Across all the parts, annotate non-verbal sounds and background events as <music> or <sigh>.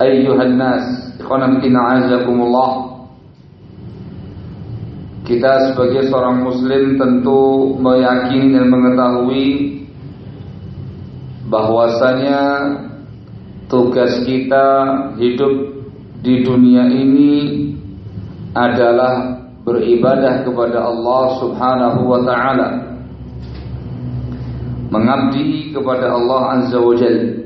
ayyuhan nas ikhwanam azakumullah. Kita sebagai seorang muslim tentu meyakini dan mengetahui bahwasanya tugas kita hidup di dunia ini adalah beribadah kepada Allah Subhanahu wa taala mengabdi kepada Allah Azza wa Jalla.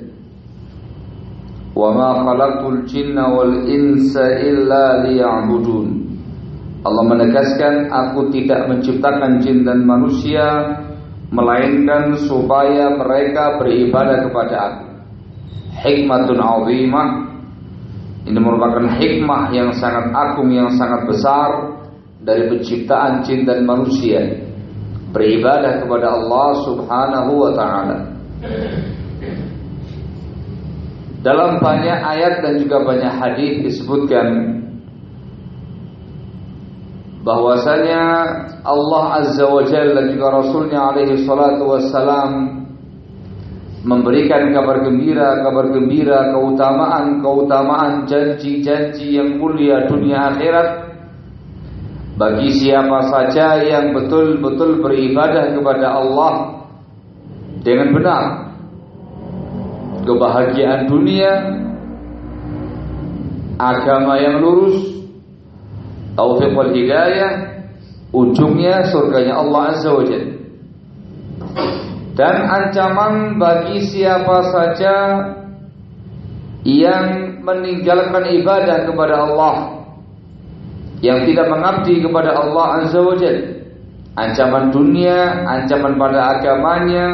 Khalaqtul jinna wal insa illa liya'budun. Allah menegaskan aku tidak menciptakan jin dan manusia melainkan supaya mereka beribadah kepada aku. Hikmatun azimah ini merupakan hikmah yang sangat agung yang sangat besar dari penciptaan jin dan manusia beribadah kepada Allah Subhanahu wa taala. Dalam banyak ayat dan juga banyak hadis disebutkan bahwasanya Allah Azza wa Jalla dan juga Rasulnya alaihi salatu wassalam memberikan kabar gembira, kabar gembira, keutamaan, keutamaan janji-janji yang mulia dunia akhirat bagi siapa saja yang betul-betul beribadah kepada Allah dengan benar. Kebahagiaan dunia, agama yang lurus, taufik wal hidayah, ujungnya surganya Allah Azza wa dan ancaman bagi siapa saja yang meninggalkan ibadah kepada Allah yang tidak mengabdi kepada Allah Azza wa ancaman dunia ancaman pada agamanya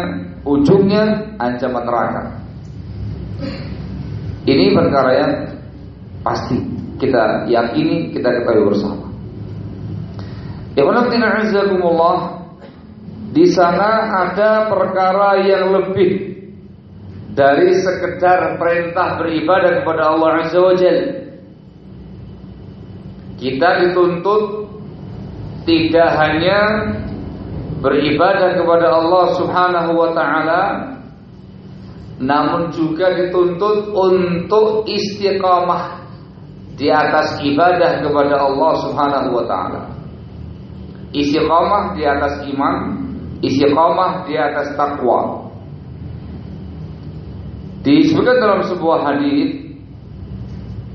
ujungnya ancaman neraka ini perkara yang pasti kita yakini kita ketahui bersama Ya Allah di sana ada perkara yang lebih dari sekedar perintah beribadah kepada Allah Azza wa. Kita dituntut tidak hanya beribadah kepada Allah Subhanahu wa taala namun juga dituntut untuk istiqamah di atas ibadah kepada Allah Subhanahu wa taala. Istiqamah di atas iman, istiqamah di atas takwa. Disebutkan dalam sebuah hadis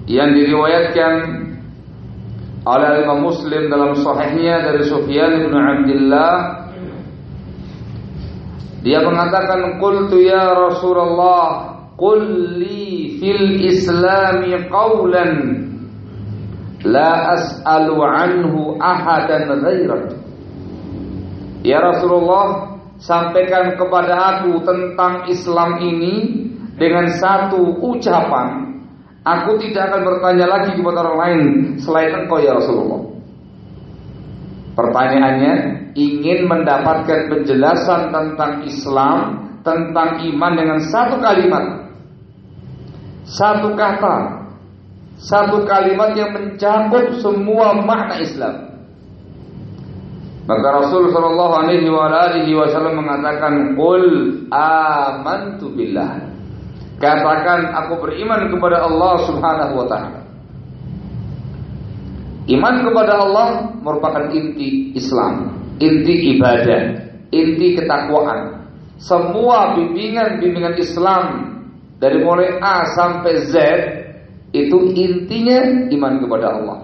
yang diriwayatkan oleh Imam Muslim dalam sahihnya dari Sufyan bin Abdullah dia mengatakan qultu ya Rasulullah qul li fil islami qawlan la as'alu anhu ahadan ghairak Ya Rasulullah sampaikan kepada aku tentang Islam ini dengan satu ucapan Aku tidak akan bertanya lagi kepada orang lain selain engkau ya Rasulullah. Pertanyaannya ingin mendapatkan penjelasan tentang Islam, tentang iman dengan satu kalimat. Satu kata. Satu kalimat yang mencakup semua makna Islam. Maka Rasul Shallallahu Alaihi Wasallam mengatakan, "Qul amantu billah." Katakan aku beriman kepada Allah Subhanahu wa taala. Iman kepada Allah merupakan inti Islam, inti ibadah, inti ketakwaan. Semua bimbingan-bimbingan Islam dari mulai A sampai Z itu intinya iman kepada Allah.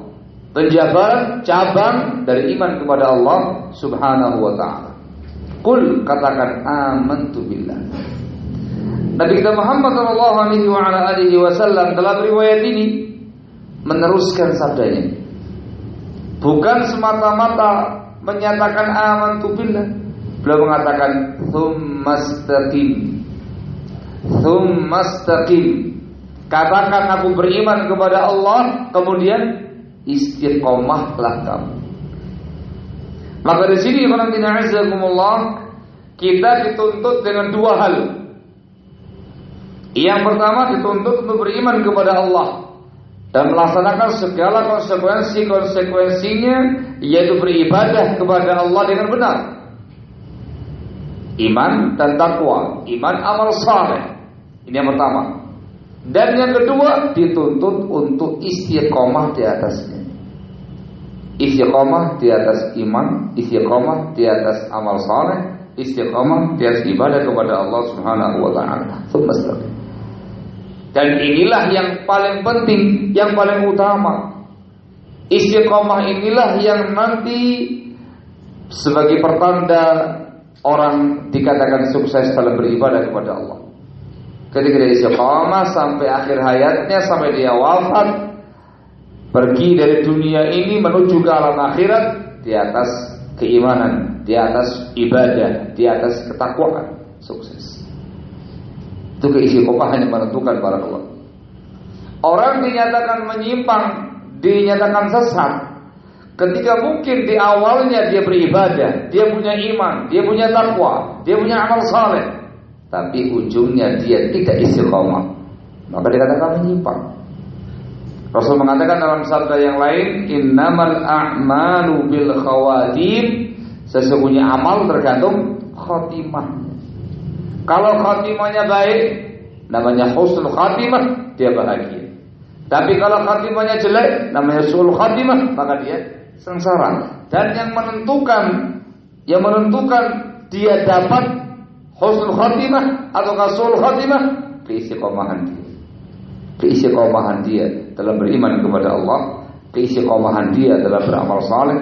Penjabaran cabang dari iman kepada Allah Subhanahu wa taala. Kul katakan amantu billah. Nabi kita Muhammad Shallallahu Alaihi Wasallam dalam riwayat ini meneruskan sabdanya. Bukan semata-mata menyatakan aman billah. Beliau mengatakan thummastaqim. Thummastaqim. Katakan aku beriman kepada Allah, kemudian istiqomahlah kamu. Maka di sini kita dituntut dengan dua hal. Yang pertama dituntut untuk beriman kepada Allah dan melaksanakan segala konsekuensi-konsekuensinya yaitu beribadah kepada Allah dengan benar. Iman dan takwa, iman amal saleh. Ini yang pertama. Dan yang kedua dituntut untuk istiqomah di atasnya. Istiqomah di atas iman, istiqomah di atas amal saleh, istiqomah di atas ibadah kepada Allah Subhanahu wa taala. Dan inilah yang paling penting, yang paling utama. Istiqomah inilah yang nanti sebagai pertanda orang dikatakan sukses dalam beribadah kepada Allah. Ketika dia istiqomah sampai akhir hayatnya, sampai dia wafat, pergi dari dunia ini menuju ke alam akhirat di atas keimanan, di atas ibadah, di atas ketakwaan, sukses. Itu keistiqomahan yang menentukan para Allah. Orang dinyatakan menyimpang, dinyatakan sesat. Ketika mungkin di awalnya dia beribadah, dia punya iman, dia punya takwa, dia punya amal saleh, tapi ujungnya dia tidak istiqomah, maka dikatakan menyimpang. Rasul mengatakan dalam sabda yang lain, innamal a'malu bil khawatim, sesungguhnya amal tergantung khotimah. Kalau khatimahnya baik, namanya husnul khatimah, dia bahagia. Tapi kalau khatimahnya jelek, namanya sul khatimah, maka dia sengsara. Dan yang menentukan yang menentukan dia dapat husnul khatimah atau sul khatimah, keistiqomahan dia. Keistiqomahan dia dalam beriman kepada Allah, keistiqomahan dia dalam beramal saleh,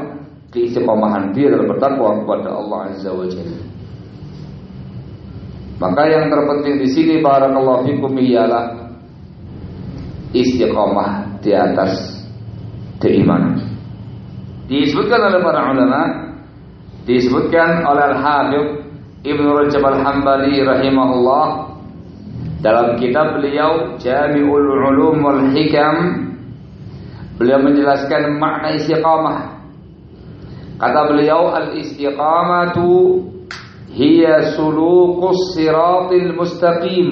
keistiqomahan dia dalam bertakwa kepada Allah Azza wa Jalla. Maka yang terpenting di sini barakallahu fikum ialah istiqomah di atas keimanan. Disebutkan oleh para ulama, disebutkan oleh Al-Habib Ibnu Rajab Al-Hambali rahimahullah dalam kitab beliau Jami'ul Ulum wal Hikam beliau menjelaskan makna istiqamah. Kata beliau al-istiqamatu هي سلوك الصراط المستقيم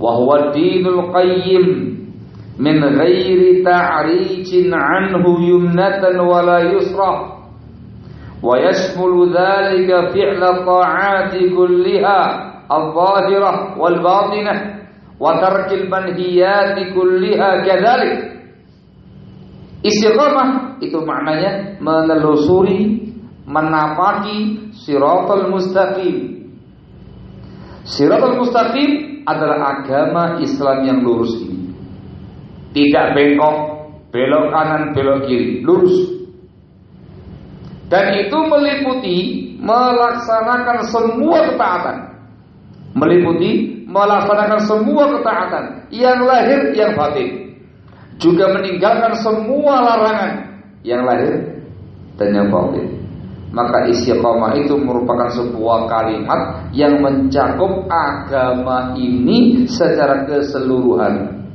وهو الدين القيم من غير تعريج عنه يمنة ولا يسرى ويشمل ذلك فعل الطاعات كلها الظاهرة والباطنة وترك المنهيات كلها كذلك. Istiqamah itu maknanya menelusuri menapaki siratal mustaqim. Siratal mustaqim adalah agama Islam yang lurus ini. Tidak bengkok, belok kanan, belok kiri, lurus. Dan itu meliputi melaksanakan semua ketaatan. Meliputi melaksanakan semua ketaatan yang lahir yang batin. Juga meninggalkan semua larangan yang lahir dan yang batin maka istiqomah itu merupakan sebuah kalimat yang mencakup agama ini secara keseluruhan.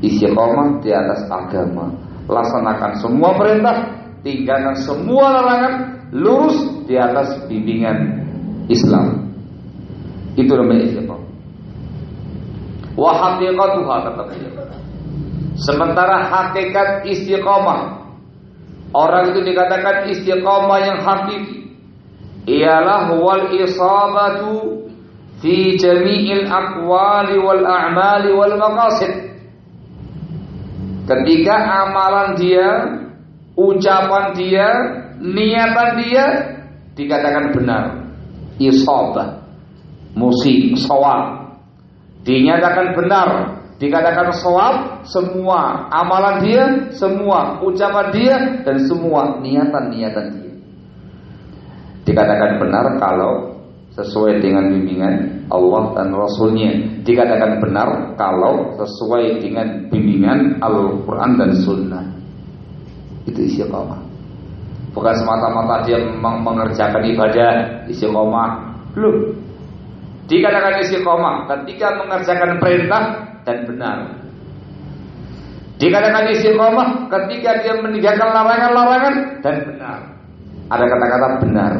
Istiqomah di atas agama, laksanakan semua perintah, tinggalkan semua larangan, lurus di atas bimbingan Islam. Itu namanya istiqomah. Wa haqiqatuha kata Sementara hakikat istiqomah Orang itu dikatakan istiqamah yang hakiki ialah wal isabatu fi jami'il aqwali wal a'mali wal maqasid. Ketika amalan dia, ucapan dia, niatan dia dikatakan benar. Isabah, musik, sawab. Dinyatakan benar, Dikatakan sholat semua amalan dia, semua ucapan dia dan semua niatan-niatan dia. Dikatakan benar kalau sesuai dengan bimbingan Allah dan Rasulnya. Dikatakan benar kalau sesuai dengan bimbingan Al-Quran dan Sunnah. Itu isi istiqomah. Bukan semata-mata dia mengerjakan ibadah istiqomah. Belum. Dikatakan istiqomah ketika mengerjakan perintah dan benar. Dikatakan istiqomah ketika dia meninggalkan larangan-larangan dan benar. Ada kata-kata benar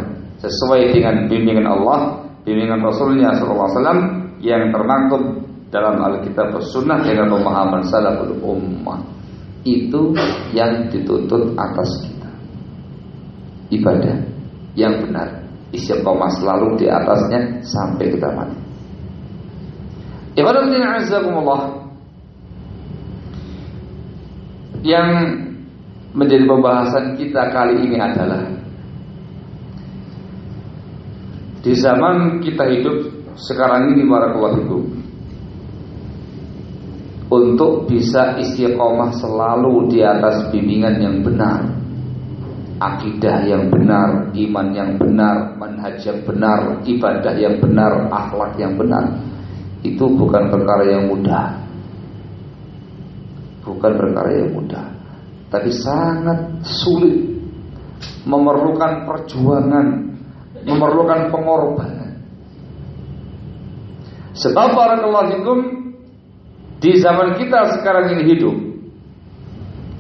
sesuai dengan bimbingan Allah, bimbingan Rasulnya SAW yang termaktub dalam Alkitab Sunnah dengan pemahaman salaful ummah. Itu yang dituntut atas kita. Ibadah yang benar, istiqomah selalu di atasnya sampai kita mati. Ikhwanatina azakumullah Yang menjadi pembahasan kita kali ini adalah Di zaman kita hidup sekarang ini Barakallahu Untuk bisa istiqomah selalu di atas bimbingan yang benar Akidah yang benar, iman yang benar, manhaj benar, ibadah yang benar, akhlak yang benar itu bukan perkara yang mudah. Bukan perkara yang mudah, tapi sangat sulit memerlukan perjuangan, memerlukan pengorbanan. Sebab para fikum di zaman kita sekarang ini hidup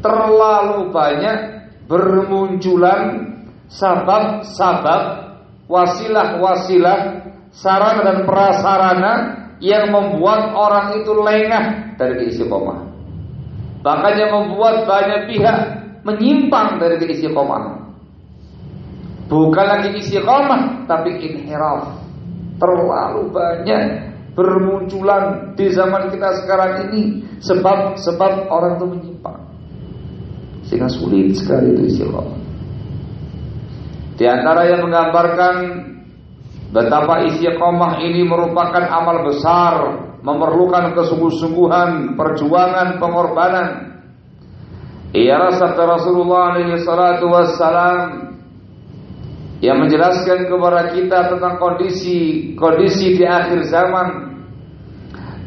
terlalu banyak bermunculan sabab-sabab, wasilah-wasilah, sarana dan prasarana yang membuat orang itu lengah dari keistiqomah. Bahkan yang membuat banyak pihak menyimpang dari keistiqomah. Bukan lagi istiqomah, tapi inhiraf. Terlalu banyak bermunculan di zaman kita sekarang ini sebab-sebab orang itu menyimpang. Sehingga sulit sekali itu istiqomah. Di antara yang menggambarkan Betapa istiqomah ini merupakan amal besar, memerlukan kesungguh-sungguhan, perjuangan, pengorbanan. Ia sabda Rasulullah alaihi salatu wassalam yang menjelaskan kepada kita tentang kondisi kondisi di akhir zaman.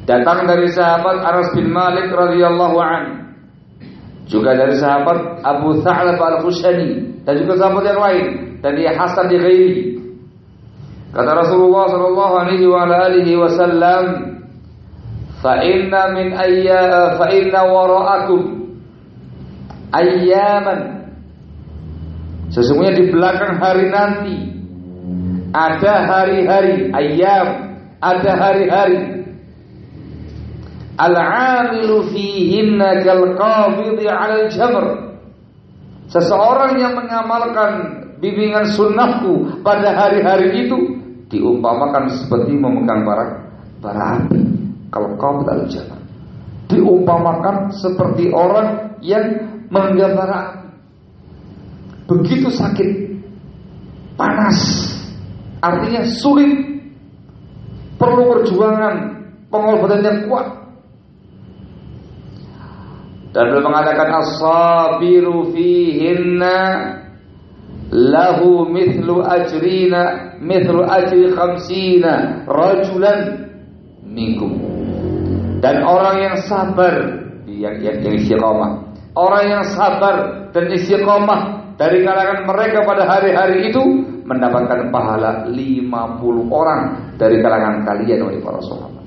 Datang dari sahabat Anas bin Malik radhiyallahu an. Juga dari sahabat Abu Tha'lab al-Khushani dan juga sahabat yang lain. Dari Hasan di Ghairi Kata Rasulullah sallallahu alaihi wa alihi wasallam, "Fa inna min ayya fa inna wara'akum ayyaman." Sesungguhnya di belakang hari nanti ada hari-hari ayam, ada hari-hari Al-amilu fihinna kal qabidi 'ala al-jamr. Seseorang yang mengamalkan bimbingan sunnahku pada hari-hari itu diumpamakan seperti memegang bara bara api. Kalau kau tidak jalan, diumpamakan seperti orang yang menggenggam bara. Begitu sakit panas. Artinya sulit. Perlu perjuangan, pengorbanan yang kuat. Dan beliau mengatakan as-sabiru fihinna lahu mithlu ajrina mithlu ajri khamsina rajulan minkum. Dan orang yang sabar yang yang, yang istiqomah. Orang yang sabar dan istiqomah dari kalangan mereka pada hari-hari itu mendapatkan pahala 50 orang dari kalangan kalian oleh para sahabat.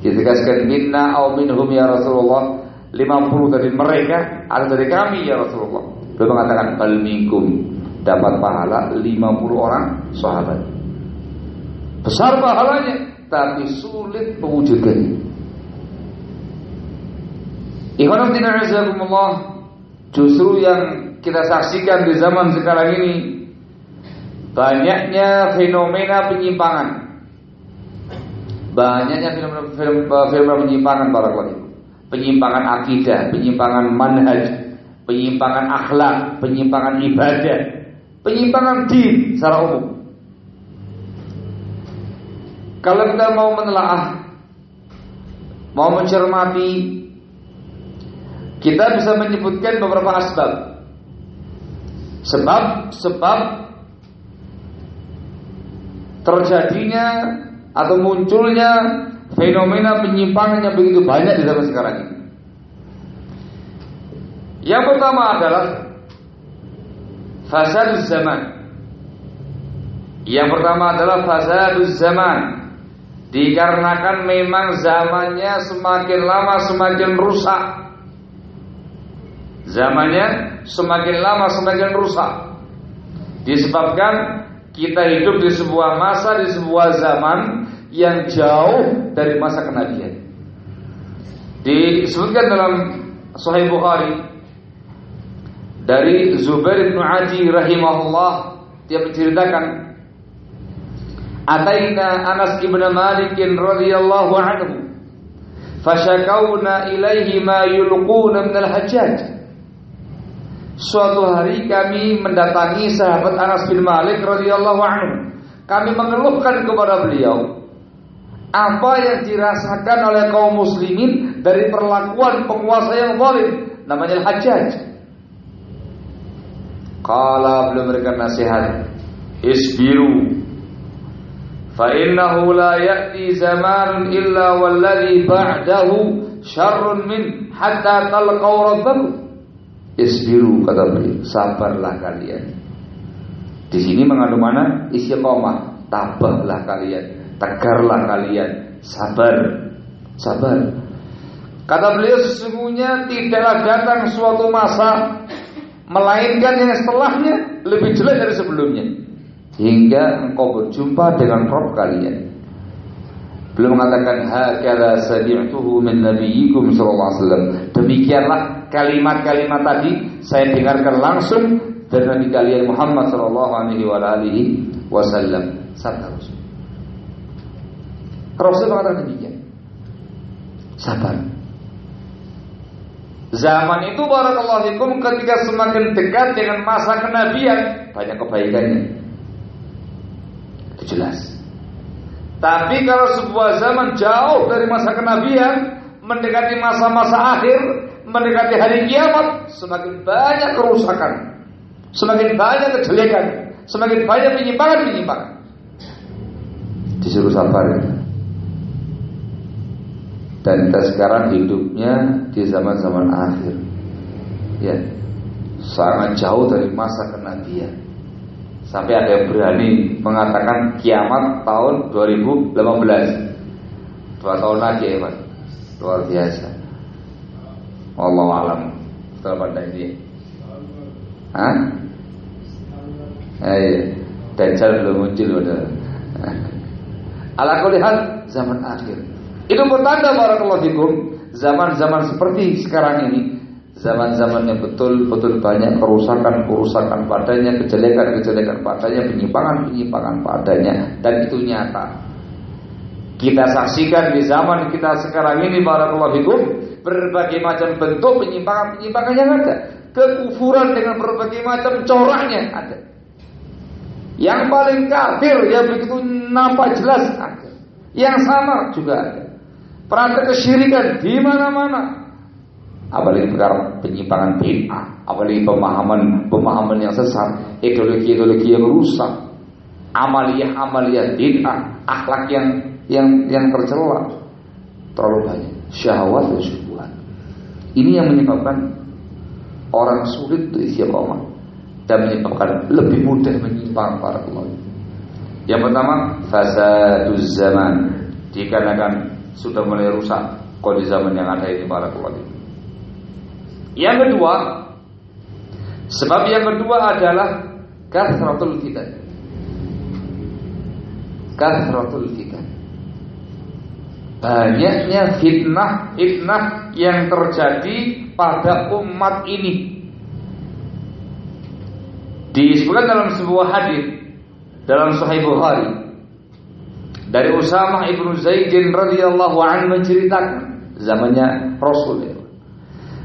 Ditegaskan minna au minhum ya Rasulullah 50 dari mereka atau dari kami ya Rasulullah. Beliau mengatakan bal minkum dapat pahala 50 orang sahabat. Besar pahalanya tapi sulit mewujudkannya. Ikhwan Justru yang kita saksikan di zaman sekarang ini Banyaknya fenomena penyimpangan Banyaknya fenomena, penyimpangan para Penyimpangan akidah, penyimpangan manhaj Penyimpangan akhlak, penyimpangan ibadah Penyimpangan din secara umum Kalau kita mau menelaah Mau mencermati kita bisa menyebutkan beberapa asbab. Sebab sebab terjadinya atau munculnya fenomena penyimpangan yang begitu banyak di zaman sekarang ini. Yang pertama adalah fasad zaman. Yang pertama adalah fasad zaman. Dikarenakan memang zamannya semakin lama semakin rusak Zamannya semakin lama semakin rusak. Disebabkan kita hidup di sebuah masa di sebuah zaman yang jauh dari masa kenabian. Disebutkan dalam Sahih Bukhari dari Zubair bin Adi rahimahullah dia menceritakan Ataina Anas bin Malik radhiyallahu anhu fashakawna ilaihi ma yulquna min al-hajjaj Suatu hari kami mendatangi sahabat Anas bin Malik radhiyallahu anhu. Kami mengeluhkan kepada beliau apa yang dirasakan oleh kaum muslimin dari perlakuan penguasa yang zalim namanya Hajjaj. Kala belum memberikan nasihat, isbiru fa innahu la ya'ti zaman illa walladhi ba'dahu syarrun min hatta talqaw rabbakum. Isbiru kata beliau, sabarlah kalian. Di sini mengandung mana? Istiqomah, tabahlah kalian, tegarlah kalian, sabar, sabar. Kata beliau sesungguhnya tidaklah datang suatu masa melainkan yang setelahnya lebih jelek dari sebelumnya hingga engkau berjumpa dengan Rob kalian. Beliau mengatakan hakala sami'tuhu min nabiyyikum sallallahu alaihi wasallam. Demikianlah kalimat-kalimat tadi saya dengarkan langsung dari Nabi kalian Muhammad sallallahu alaihi wa alihi wasallam. Sabda Rasul. Rasul mengatakan demikian. Sabar. Zaman itu barakallahu fikum ketika semakin dekat dengan masa kenabian banyak kebaikannya. Itu jelas. Tapi kalau sebuah zaman jauh dari masa kenabian, mendekati masa-masa akhir, mendekati hari kiamat, semakin banyak kerusakan, semakin banyak kejelekan, semakin banyak penyimpangan-penyimpangan. Disuruh sabar ya. Dan kita sekarang hidupnya di zaman-zaman akhir. Ya. Sangat jauh dari masa kenabian. Sampai ada yang berani mengatakan kiamat tahun 2018 Dua tahun lagi ya Pak Luar biasa Allah alam Setelah pada ini Hah? Eh, Dajjal belum muncul udah. Ala lihat zaman akhir. Itu pertanda fikum zaman-zaman seperti sekarang ini zaman-zaman yang betul-betul banyak kerusakan-kerusakan padanya, kejelekan-kejelekan padanya, penyimpangan-penyimpangan padanya dan itu nyata. Kita saksikan di zaman kita sekarang ini barakallahu fikum berbagai macam bentuk penyimpangan-penyimpangan yang ada. Kekufuran dengan berbagai macam coraknya ada. Yang paling kafir yang begitu nampak jelas ada. Yang sama juga ada. Praktek kesyirikan di mana-mana. Apalagi perkara penyimpangan bid'ah, apalagi pemahaman pemahaman yang sesat, ideologi-ideologi yang rusak, amalia-amalia bid'ah, akhlak yang yang yang tercela terlalu banyak, syahwat dan syubhat. Ini yang menyebabkan orang sulit untuk istiqomah dan menyebabkan lebih mudah menyimpang para ulama. Yang pertama, fasaduz zaman. Dikarenakan sudah mulai rusak kondisi zaman yang ada ini para ulama. Yang kedua, sebab yang kedua adalah kasratul fitan. Kasratul fitan. Banyaknya fitnah-fitnah yang terjadi pada umat ini. Disebutkan dalam sebuah hadis dalam Sahih Bukhari dari Usamah ibnu Zaidin radhiyallahu anhu menceritakan zamannya Rasul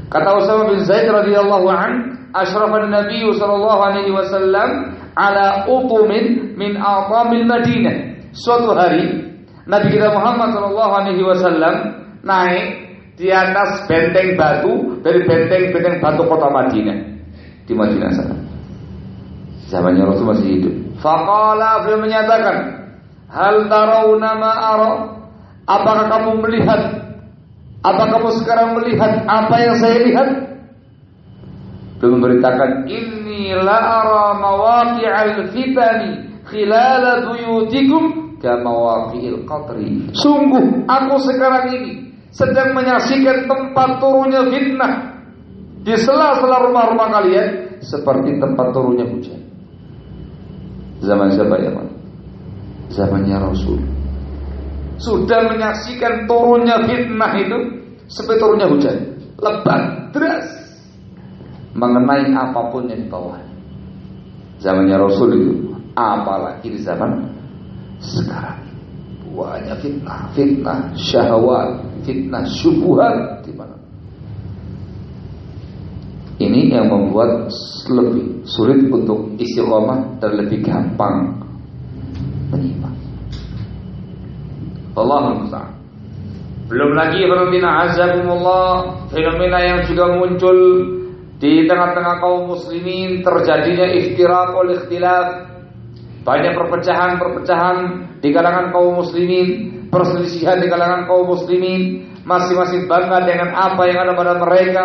Kata Usama bin Zaid radhiyallahu an, asyrafan Nabi sallallahu alaihi wasallam ala utumin min atamil Madinah. Suatu hari Nabi kita Muhammad sallallahu alaihi wasallam naik di atas benteng batu dari benteng-benteng batu kota Madinah di Madinah sana. Zamannya Rasul masih hidup. Faqala beliau menyatakan, "Hal tarawna ma ara?" Apakah kamu melihat apa kamu sekarang melihat apa yang saya lihat? Belum memberitakan la ara mawaqi'al fitani khilala buyutikum kama waqi'il qatri. Sungguh aku sekarang ini sedang menyaksikan tempat turunnya fitnah di sela-sela rumah-rumah kalian seperti tempat turunnya hujan. Zaman siapa ya? Zamannya Rasul sudah menyaksikan turunnya fitnah itu seperti turunnya hujan, lebat, deras, mengenai apa pun yang di bawah. Zamannya Rasul itu, apalagi di zaman sekarang. Banyak fitnah, fitnah syahwat, fitnah syubuhat di mana. Ini yang membuat lebih sulit untuk istiqomah dan lebih gampang menyimpang. Allah musta'an. Belum lagi fenomena azakumullah, fenomena yang juga muncul di tengah-tengah kaum muslimin terjadinya iftiraq wal ikhtilaf. Banyak perpecahan-perpecahan di kalangan kaum muslimin, perselisihan di kalangan kaum muslimin, masing-masing bangga dengan apa yang ada pada mereka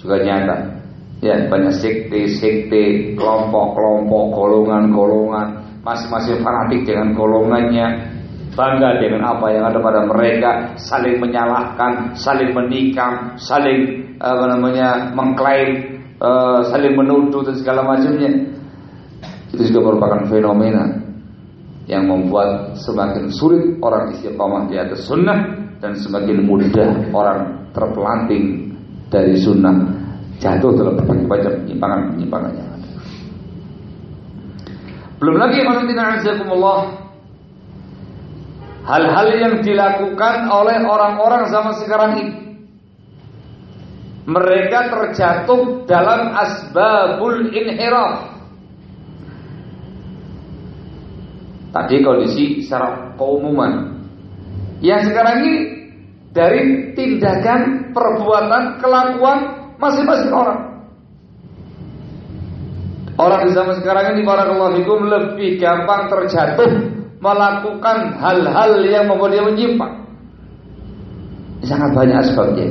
juga nyata. Ya, banyak sekte-sekte, kelompok-kelompok, golongan-golongan, masing-masing fanatik dengan golongannya, bangga dengan apa yang ada pada mereka, saling menyalahkan, saling menikam, saling apa namanya mengklaim, uh, saling menuduh dan segala macamnya. Itu juga merupakan fenomena yang membuat semakin sulit orang istiqomah di atas sunnah dan semakin mudah orang terpelanting dari sunnah jatuh dalam berbagai macam penyimpangan-penyimpangan yang ada. Belum lagi Allah hal-hal yang dilakukan oleh orang-orang zaman sekarang ini. Mereka terjatuh dalam asbabul inhiraf. Tadi kondisi secara keumuman. Yang sekarang ini dari tindakan, perbuatan, kelakuan masing-masing orang. Orang di zaman sekarang ini para lebih gampang terjatuh melakukan hal-hal yang membuat dia menyimpang. Sangat banyak sebabnya.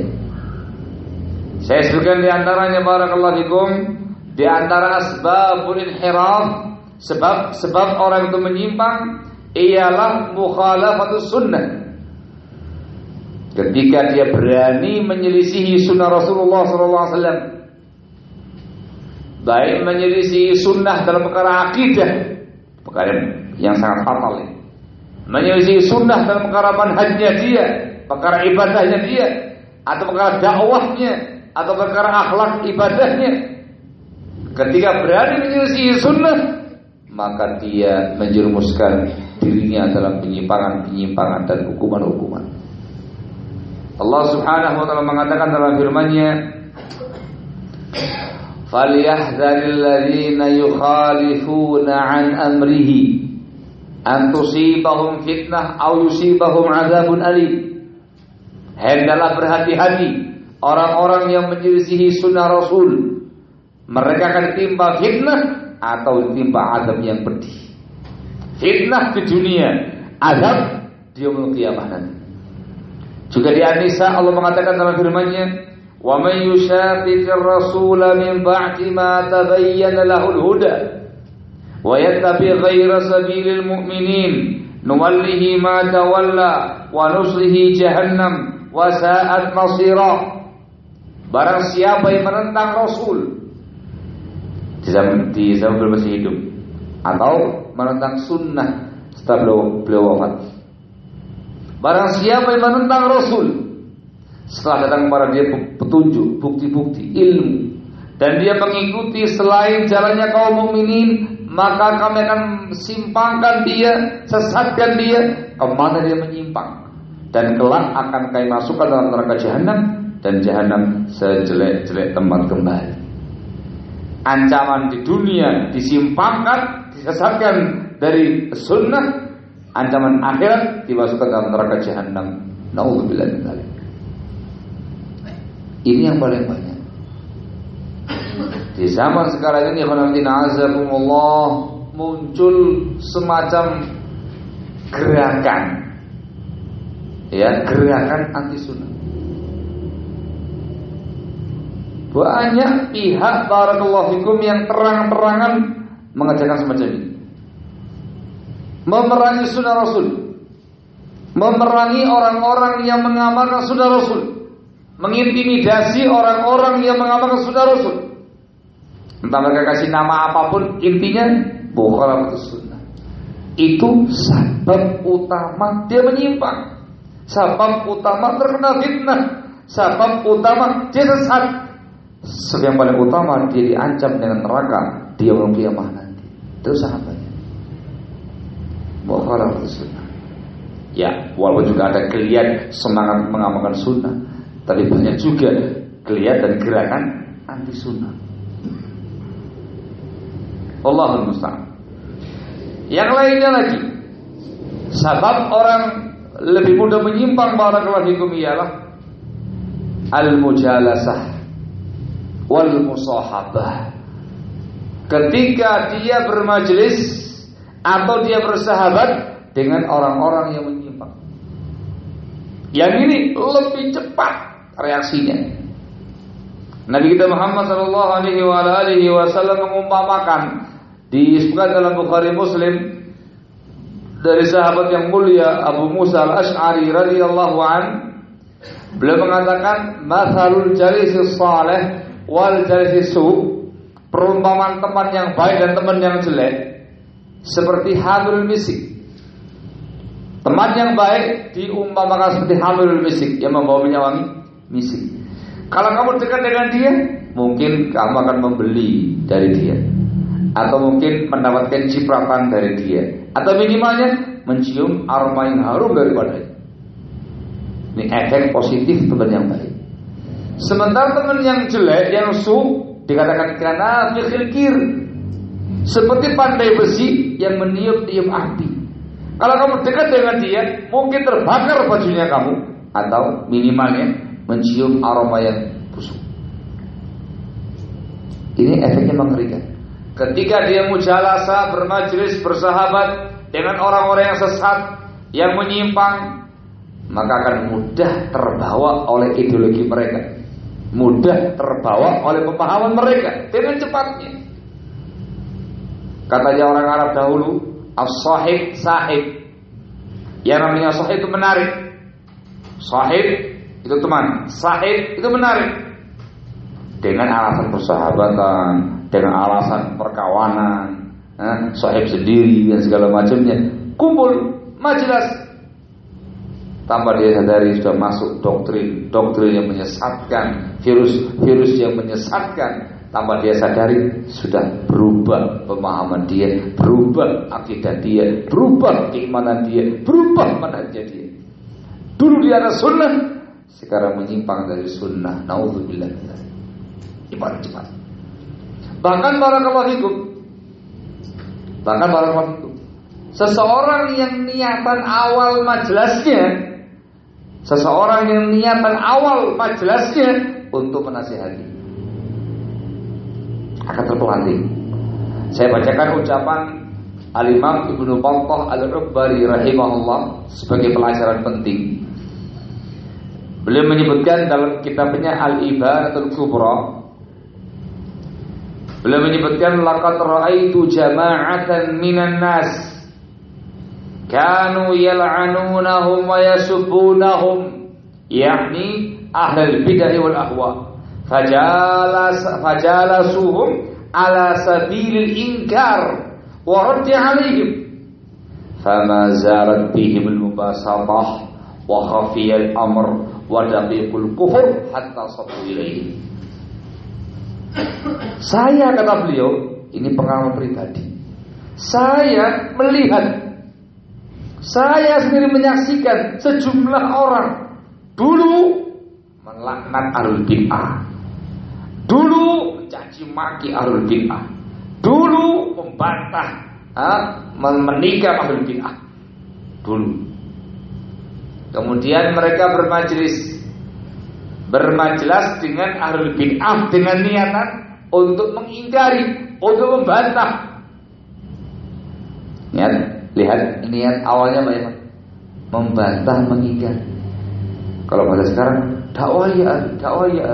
Saya sebutkan di antaranya barakallahu fikum di antara asbabul inhiraf sebab sebab orang itu menyimpang ialah mukhalafatus sunnah. Ketika dia berani menyelisihi sunnah Rasulullah SAW Baik menyelisihi sunnah dalam perkara akidah Perkara yang sangat fatal ini. Menyelisih sunnah dalam perkara manhajnya dia, perkara ibadahnya dia, atau perkara dakwahnya, atau perkara akhlak ibadahnya. Ketika berani menyelisih sunnah, maka dia menjerumuskan dirinya dalam penyimpangan-penyimpangan dan hukuman-hukuman. Allah Subhanahu wa taala mengatakan dalam firman-Nya, falyahdharil ladzina yukhalifuna an amrihi an tusibahum fitnah aw yusibahum adzabun alim. Hendaklah berhati-hati orang-orang yang menyelisihi sunnah Rasul. Mereka akan ditimpa fitnah atau ditimpa azab yang pedih. Fitnah di dunia, azab di yaumul nanti. Juga di An-Nisa Allah mengatakan dalam firman-Nya, "Wa may yushaqiqir rasula min ba'di ma tabayyana lahul huda" ويتبع غير سبيل المؤمنين نوله ما تولى ونصله جهنم وساءت مصيرا Barang siapa yang menentang Rasul di zaman, di zaman beliau masih hidup atau menentang sunnah setelah beliau, beliau wafat. Barang siapa yang menentang Rasul setelah datang kepada dia petunjuk, bukti-bukti, ilmu dan dia mengikuti selain jalannya kaum mukminin maka kami akan simpangkan dia, sesatkan dia ke mana dia menyimpang. Dan kelak akan kami masukkan dalam neraka jahanam dan jahanam sejelek-jelek tempat kembali. Ancaman di dunia disimpangkan, disesatkan dari sunnah, ancaman akhirat dimasukkan dalam neraka jahanam. Nauzubillah min Ini yang paling banyak. Di zaman sekarang ini azakumullah muncul semacam gerakan. Ya gerakan anti sunnah banyak pihak barakallahu fikum yang terang-terangan mengerjakan semacam ini. Memerangi sunnah rasul. Memerangi orang-orang yang mengamalkan sunnah rasul mengintimidasi orang-orang yang mengamalkan sunnah rasul Entah mereka kasih nama apa pun, intinya Bukhara sunnah. Itu sebab utama dia menyimpang. Sebab utama terkena fitnah. Sebab utama dia sesat. Sebab yang paling utama dia diancam dengan neraka dia belum kiamah nanti. Itu sahabatnya. Bukhara sunnah. Ya, walaupun juga ada kelihatan semangat mengamalkan sunnah, tapi banyak juga kelihatan gerakan anti sunnah. Allahul musta'an. Yang lainnya lagi, sebab orang lebih mudah menyimpang barakallahu fikum ialah al-mujalasah wal musahabah. Ketika dia bermajelis atau dia bersahabat dengan orang-orang yang menyimpang. Yang ini lebih cepat reaksinya. Nabi kita Muhammad sallallahu alaihi wasallam mengumpamakan Disebutkan dalam Bukhari Muslim dari sahabat yang mulia Abu Musa al-Ash'ari radhiyallahu an beliau mengatakan mathalul jalisi salih wal jalisi su perumpamaan teman yang baik dan teman yang jelek seperti hamil misik teman yang baik diumpamakan seperti hamil misik yang membawa minyak wangi misik kalau kamu dekat dengan dia mungkin kamu akan membeli dari dia. Atau mungkin mendapatkan cipratan dari dia. Atau minimalnya mencium aroma yang harum daripada ini efek positif teman yang baik. Sementara teman yang jelek yang su dikatakan karena kir seperti pandai besi yang meniup-niup api. Kalau kamu dekat dengan dia mungkin terbakar bajunya kamu atau minimalnya mencium aroma yang busuk. Ini efeknya mengerikan. Ketika dia mujalasa bermajlis bersahabat dengan orang-orang yang sesat yang menyimpang maka akan mudah terbawa oleh ideologi mereka. Mudah terbawa oleh pemahaman mereka dengan cepatnya. Katanya orang Arab dahulu as-sahib sahib. Yang namanya sahib itu menarik. Sahib itu teman. Sahib itu menarik. Dengan alasan persahabatan dengan alasan perkawanan, eh, sahib sendiri dan segala macamnya, kumpul majelis. Tanpa dia sadari sudah masuk doktrin. Doktrin yang menyesatkan. Virus virus yang menyesatkan. Tanpa dia sadari sudah berubah pemahaman dia. Berubah akidah dia. Berubah keimanan dia. Berubah manhajnya dia. Dulu dia ada sunnah sekarang menyimpang dari sunnah. Naudzubillah ini paling cepat. Bahkan barakallahu fikum. Bahkan barakallahu fikum. Seseorang yang niatan awal majelasnya Seseorang yang niatan awal majelasnya Untuk menasihati. Akan terpelanting Saya bacakan ucapan Al-Imam Ibnu Battah Al-Ubbari rahimahullah Sebagai pelajaran penting Beliau menyebutkan dalam kitabnya Al-Ibadatul Kubra Beliau menyebutkan laqad ra'aitu jama'atan minan nas. Kanu yal'anunahum wa yasubbunahum yakni ahlul bid'ah wal ahwa. Fajalas fajalasuhum ala sabilil inkar wa raddi alaihim. Fama zarat bihim al mubasatah wa khafiya al amr wa kufur hatta sabu ilaihim saya kata beliau, ini pengalaman pribadi. Saya melihat, saya sendiri menyaksikan sejumlah orang dulu melaknat arul bid'ah, dulu mencaci maki arul bid'ah, dulu membantah, menikah arul bid'ah, dulu. Kemudian mereka bermajlis bermajelas dengan ahlul bid'ah dengan niatan untuk mengingkari, untuk membantah. Lihat, lihat niat awalnya ya? Membantah, mengingkari. Kalau pada sekarang dakwah ya, dakwah ya.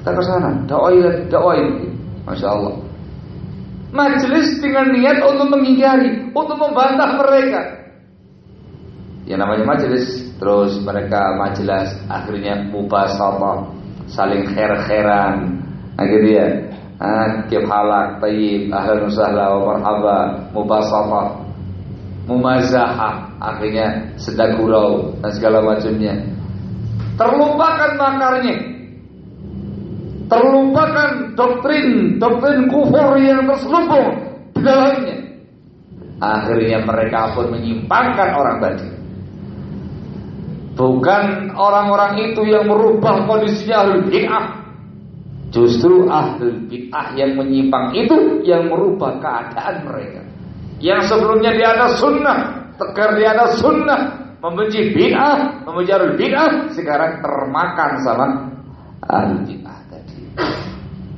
Kita ke sana, dakwah ya, dakwah ya. Masya Allah. Majelis dengan niat untuk mengingkari, untuk membantah mereka. Yang namanya majelis Terus mereka majelis akhirnya mubasata saling kher-kheran. Nah gitu ya. Ah, kif halak, tayyib, ahlan sahla wa marhaba, mubasata, mumazahah, akhirnya sedang gurau dan segala macamnya. Terlupakan makarnya. Terlupakan doktrin, doktrin kufur yang terselubung di dalamnya. Akhirnya mereka pun menyimpangkan orang tadi. Bukan orang-orang itu yang merubah kondisinya ahlul bid'ah. Justru ahlul bid'ah yang menyimpang itu yang merubah keadaan mereka. Yang sebelumnya di atas sunnah, tegar di atas sunnah, membenci bid'ah, memuji ahlul bid'ah, sekarang termakan sama ahlul bid'ah tadi.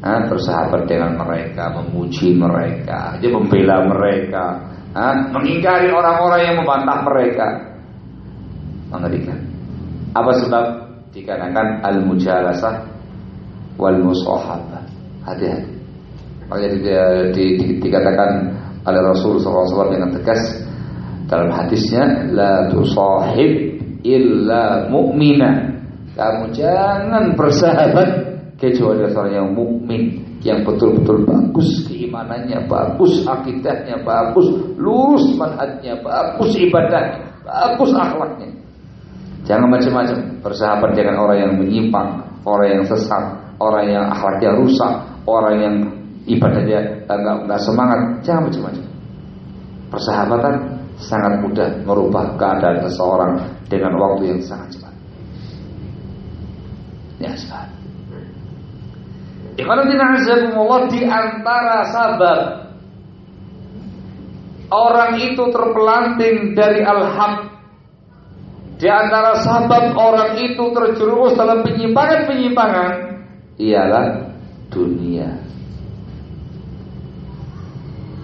Nah, bersahabat dengan mereka, memuji mereka, aja membela mereka, nah, mengingkari orang-orang yang membantah mereka. Mengerikan. Apa sebab? Dikarenakan al-mujalasah wal musahabah. Hati-hati. Makanya di, di, di, dikatakan oleh Rasul SAW dengan tegas dalam hadisnya la tusahib illa mu'mina. Kamu jangan bersahabat kecuali seorang yang mukmin yang betul-betul bagus keimanannya, bagus akidahnya, bagus lurus manhajnya, bagus ibadahnya, bagus akhlaknya. Jangan macam-macam bersahabat dengan orang yang menyimpang, orang yang sesat, orang yang akhlaknya rusak, orang yang ibadahnya enggak enggak semangat. Jangan macam-macam. Persahabatan sangat mudah merubah keadaan seseorang dengan waktu yang sangat cepat. Ya, cepat. Ikhwanuddin azakumullah di antara sabab orang itu terpelanting dari al-haq di antara sabab orang itu terjerumus dalam penyimpangan-penyimpangan ialah dunia.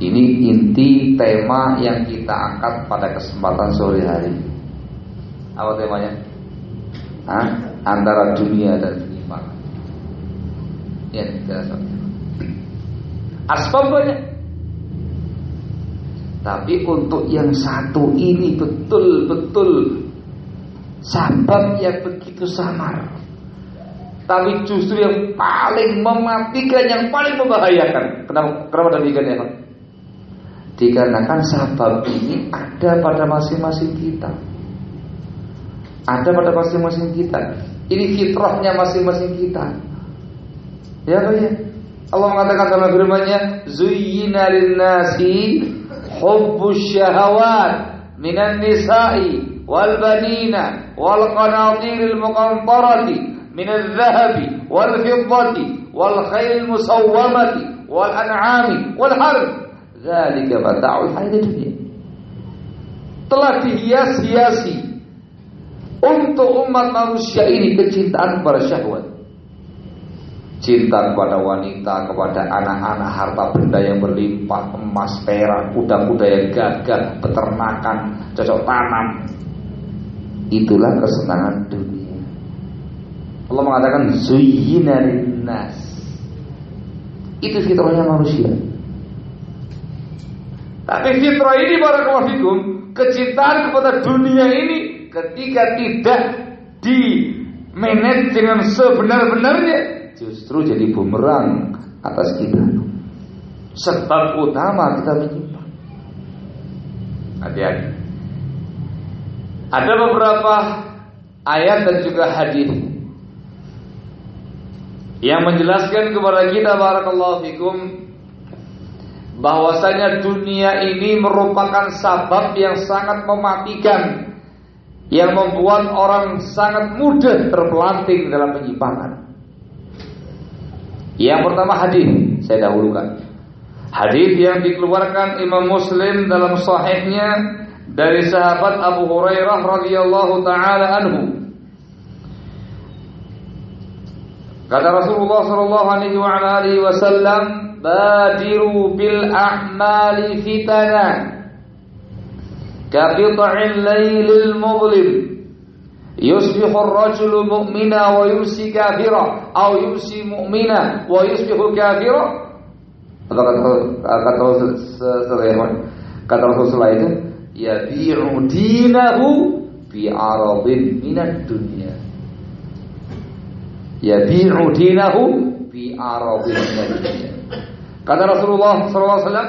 Ini inti tema yang kita angkat pada kesempatan sore hari. Apa temanya? Hah? Antara dunia dan penyimpangan. Ya, jelas. Asbab banyak. Tapi untuk yang satu ini betul-betul Sabab yang begitu samar. Tapi justru yang paling mematikan Yang paling membahayakan. Kenapa, kenapa demikian ya Dikarenakan sabab ini Ada pada masing-masing kita. Ada pada masing-masing kita. Ini fitrahnya masing-masing kita. Ya Pak ya? Allah mengatakan dalam firman-Nya Zuyyina lin-nasi hubbus syahawat minan nisa'i wal banina wal qanatiril muqantarati wal khayl musawwamati wal an'ami wal harb. Dzalika mata'ul hayatid dunya. Telah dihias-hiasi untuk umat manusia ini kecintaan kepada syahwat. Cinta kepada wanita, kepada anak-anak, harta benda yang berlimpah, emas, perak, kuda-kuda yang gagah, peternakan, cocok tanam. Itulah kesenangan dunia. Allah mengatakan zuyyina nas. Itu fitrahnya manusia. Tapi fitrah ini para fikum, kecintaan kepada dunia ini ketika tidak di manage dengan sebenar-benarnya justru jadi bumerang atas kita. Sebab utama kita menyimpan. Hati-hati. Ada beberapa ayat dan juga hadis yang menjelaskan kepada kita barakallahu fikum bahwasanya dunia ini merupakan sabab yang sangat mematikan yang membuat orang sangat mudah terpelanting dalam penyimpanan. Yang pertama hadis saya dahulukan. Hadis yang dikeluarkan Imam Muslim dalam sahihnya dari sahabat Abu Hurairah radhiyallahu taala anhu. Kata Rasulullah sallallahu alaihi wasallam, "Badiru bil a'mali fitana." Kabita'il lailil mudlim. Yusbihu ar-rajulu mu'mina wa yumsi kafira atau yumsi mu'mina wa yusbihu kafira. Kata kata kata Rasulullah itu, ya bi'u dinahu bi aradin minad dunya ya bi'u dinahu bi aradin minad dunya kata Rasulullah wasallam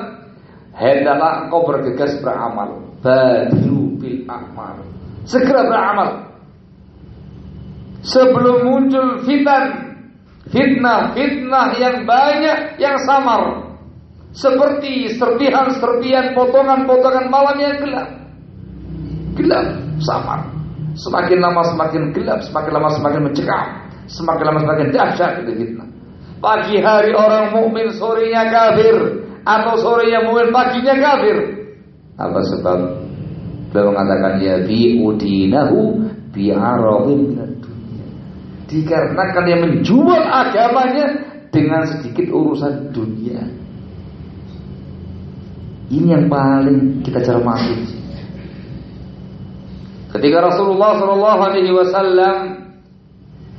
hendaklah engkau bergegas beramal badiru bil amal. Segera beramal. Sebelum muncul fitan fitnah-fitnah yang banyak yang samar seperti serpihan-serpihan potongan-potongan malam yang gelap. Gelap samar. Semakin lama semakin gelap semakin lama semakin mencekam semakin lama semakin dahsyat itu fitnah. Pagi hari orang mukmin sorenya kafir atau sorenya mukmin paginya kafir. Apa sebab? Beliau mengatakan ya bi udinahu bi arabin dikarenakan dia menjual agamanya dengan sedikit urusan dunia. Ini yang paling kita cermati. Ketika Rasulullah Shallallahu Alaihi Wasallam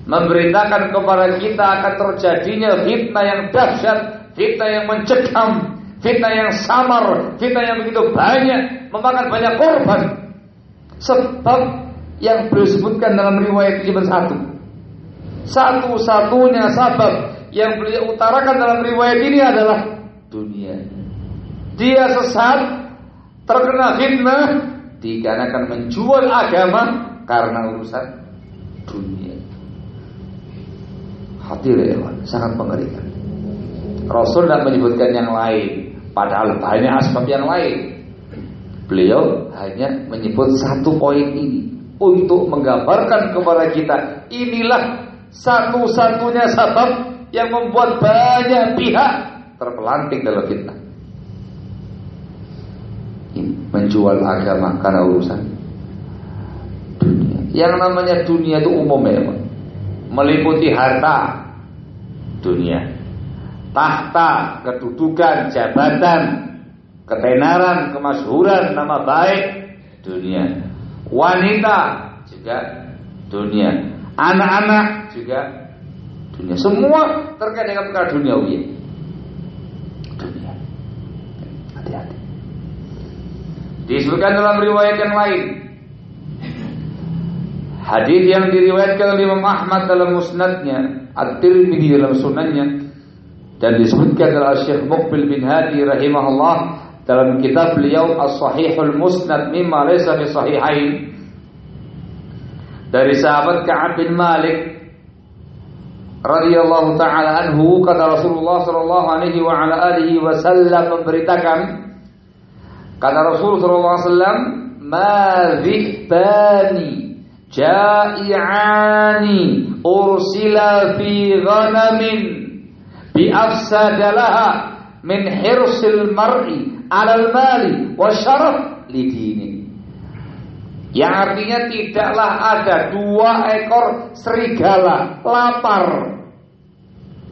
memberitakan kepada kita akan terjadinya fitnah yang dahsyat, fitnah yang mencekam, fitnah yang samar, fitnah yang begitu banyak, memakan banyak korban. Sebab yang beliau sebutkan dalam riwayat cuma satu, satu-satunya sabab yang beliau utarakan dalam riwayat ini adalah dunia. Dia sesat, terkena fitnah, dikarenakan menjual agama karena urusan dunia. Hati lewan, sangat mengerikan. Rasul tidak menyebutkan yang lain, padahal banyak asbab yang lain. Beliau hanya menyebut satu poin ini untuk menggambarkan kepada kita inilah satu-satunya sebab yang membuat banyak pihak terpelanting dalam fitnah. Menjual agama karena urusan dunia. Yang namanya dunia itu umum ya, meliputi harta dunia, tahta, kedudukan, jabatan, ketenaran, kemasyhuran, nama baik dunia, wanita juga dunia, anak-anak juga dunia. Semua terkait dengan perkara. Dunia. Hati-hati. Disebutkan dalam riwayat yang lain. Hadis yang diriwayatkan oleh Imam Ahmad dalam musnadnya, At-Tirmidzi dalam sunannya dan disebutkan oleh Syekh Muqbil bin Hadi rahimahullah dalam kitab beliau As-Sahihul Musnad mimma laysa fi sahihain dari sahabat Ka'ab bin Malik radhiyallahu taala anhu kata Rasulullah sallallahu alaihi wa ala alihi wasallam memberitakan kata Rasul sallallahu alaihi wasallam ma dhibani ja'i'ani ursila fi ghanamin bi afsadalaha min hirsil mar'i 'alal mali wa syaraf lidini. Yang artinya tidaklah ada dua ekor serigala lapar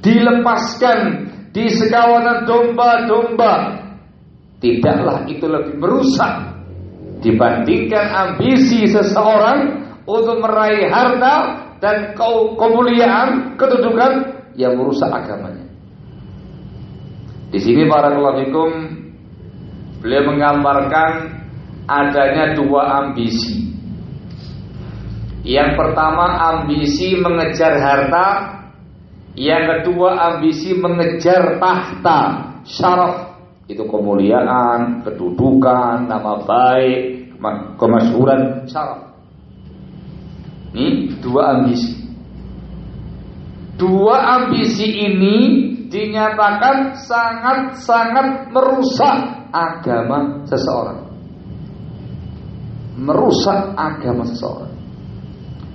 dilepaskan di sekawanan domba-domba. Tidaklah itu lebih merusak dibandingkan ambisi seseorang untuk meraih harta dan kemuliaan, kedudukan yang merusak agamanya. Di sini para kalafikum beliau menggambarkan adanya dua ambisi. Yang pertama ambisi mengejar harta, yang kedua ambisi mengejar tahta, syaraf itu kemuliaan, kedudukan, nama baik, kemasyhuran, syaraf. Ini dua ambisi. Dua ambisi ini dinyatakan sangat-sangat merusak agama seseorang. Merusak agama seseorang.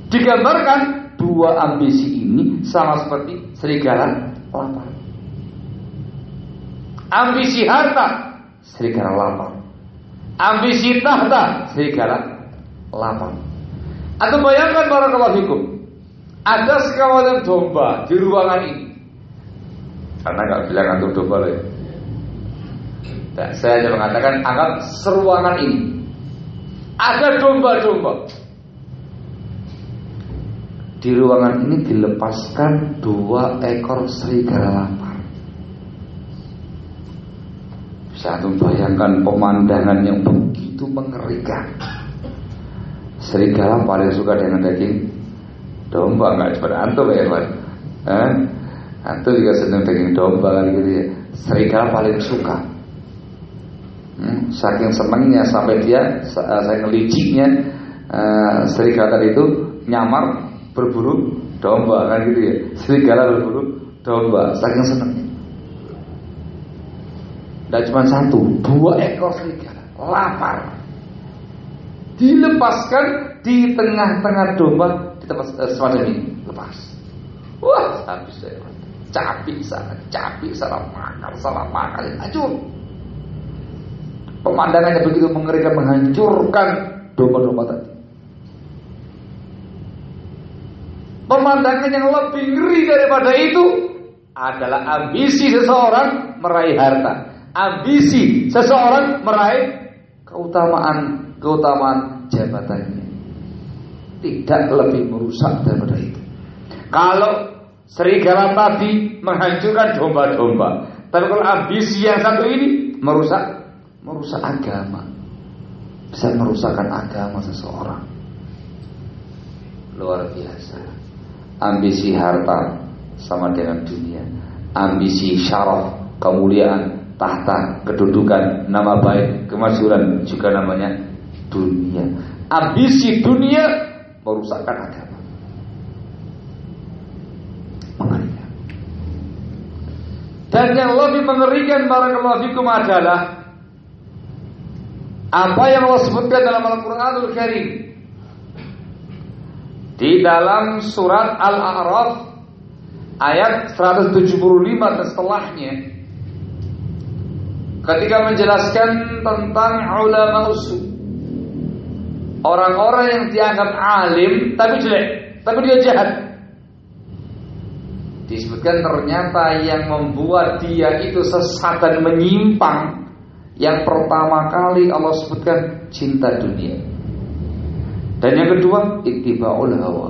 Digambarkan dua ambisi ini sama seperti serigala lapar. Ambisi harta, serigala lapar. Ambisi tahta, serigala lapar. Atau bayangkan para fikum Ada sekawanan domba di ruangan ini. Karena nggak bilang antum domba loh ya. Nah, Saya hanya mengatakan anggap seruangan ini. Ada domba-domba. Di ruangan ini dilepaskan dua ekor serigala lapar Antum bayangkan pemandangan yang begitu mengerikan Serigala paling suka dengan daging domba nggak cuma antum ya Pak. Eh? Antum juga senang daging domba kan gitu ya. Serigala paling suka. Hmm, saking senangnya sampai dia saya ngeliciknya uh, serigala tadi itu nyamar berburu domba kan gitu ya. Serigala berburu domba saking senangnya. Dan cuma satu, dua ekor serigala. Lapar. Dilepaskan di tengah-tengah domba di tempat eh, semacam ini. Lepas. Wah habis saya. Capi sana capi salah makan salah makan. Hancur. Pemandangannya begitu mengerikan menghancurkan domba-domba tadi. Pemandangan yang lebih ngeri daripada itu adalah ambisi seseorang meraih harta ambisi seseorang meraih keutamaan keutamaan jabatannya. Tidak lebih merusak daripada itu. Kalau serigala tadi menghancurkan domba-domba, tapi kalau ambisi yang satu ini merusak merusak agama. Bisa merusakkan agama seseorang. Luar biasa. Ambisi harta sama dengan dunia. Ambisi syaraf, kemuliaan, tahta, kedudukan, nama baik, kemasyuran juga namanya dunia. Ambisi dunia merusakkan agama. Mengerikan. Dan yang lebih mengerikan barakallahu fikum adalah apa yang Allah sebutkan dalam Al-Qur'anul Karim. Di dalam surat Al-A'raf ayat 175 dan setelahnya ketika menjelaskan tentang ulama usul Orang-orang yang dianggap alim tapi jelek, tapi dia jahat. Disebutkan ternyata yang membuat dia itu sesat dan menyimpang yang pertama kali Allah sebutkan cinta dunia. Dan yang kedua ittiba'ul hawa.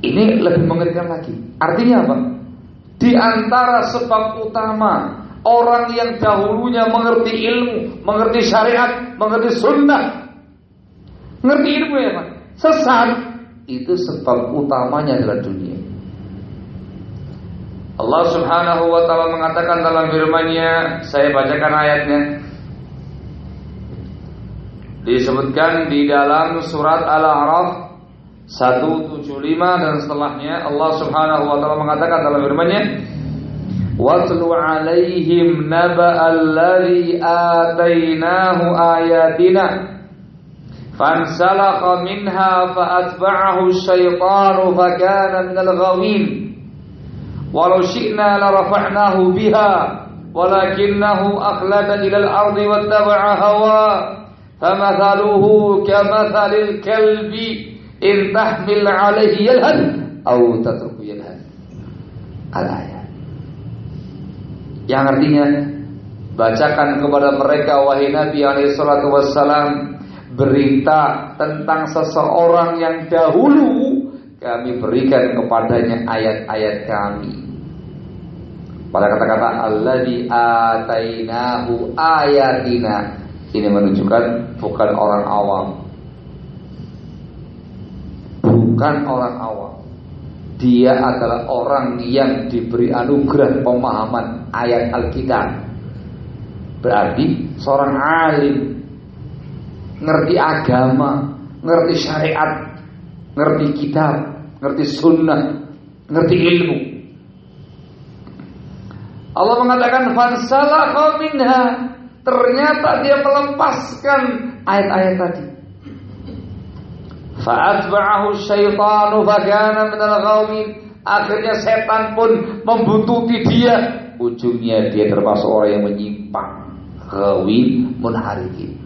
Ini lebih mengerikan lagi. Artinya apa? Di antara sebab utama Orang yang dahulunya mengerti ilmu, mengerti syariat, mengerti sunnah, mengerti ilmu ya Pak. Sesat itu sebab utamanya adalah dunia. Allah Subhanahu wa taala mengatakan dalam firman-Nya, saya bacakan ayatnya. Disebutkan di dalam surat Al-A'raf 175 dan setelahnya Allah Subhanahu wa taala mengatakan dalam firman-Nya Watlu alaihim naba'a alladhi atainahu ayatina fansalakha minha fa'atba'ahu syaitanu fakana minal ghawin walau syi'na la rafa'nahu biha walakinahu akhlada ilal ardi wattaba'a hawa famathaluhu kamathali kalbi in tahmil alaihi yalhan au tatruku yalhan. Al ayat. Yang artinya bacakan kepada mereka wahai Nabi alaihi salatu wassalam berita tentang seseorang yang dahulu kami berikan kepadanya ayat-ayat kami. Pada kata-kata Allah di atainahu ayatina. Ini menunjukkan bukan orang awam. Bukan orang awam. Dia adalah orang yang diberi anugerah pemahaman ayat Alkitab. Berarti seorang alim ngerti agama, ngerti syariat, ngerti kitab, ngerti sunnah, ngerti ilmu. Allah mengatakan fansalakha minha. Ternyata dia melepaskan ayat-ayat tadi. Fa'atba'ahu syaitanu fagana minal ghawmin. Akhirnya setan pun membuntuti dia. Ujungnya dia termasuk orang yang menyimpang. Ghawin munharifin.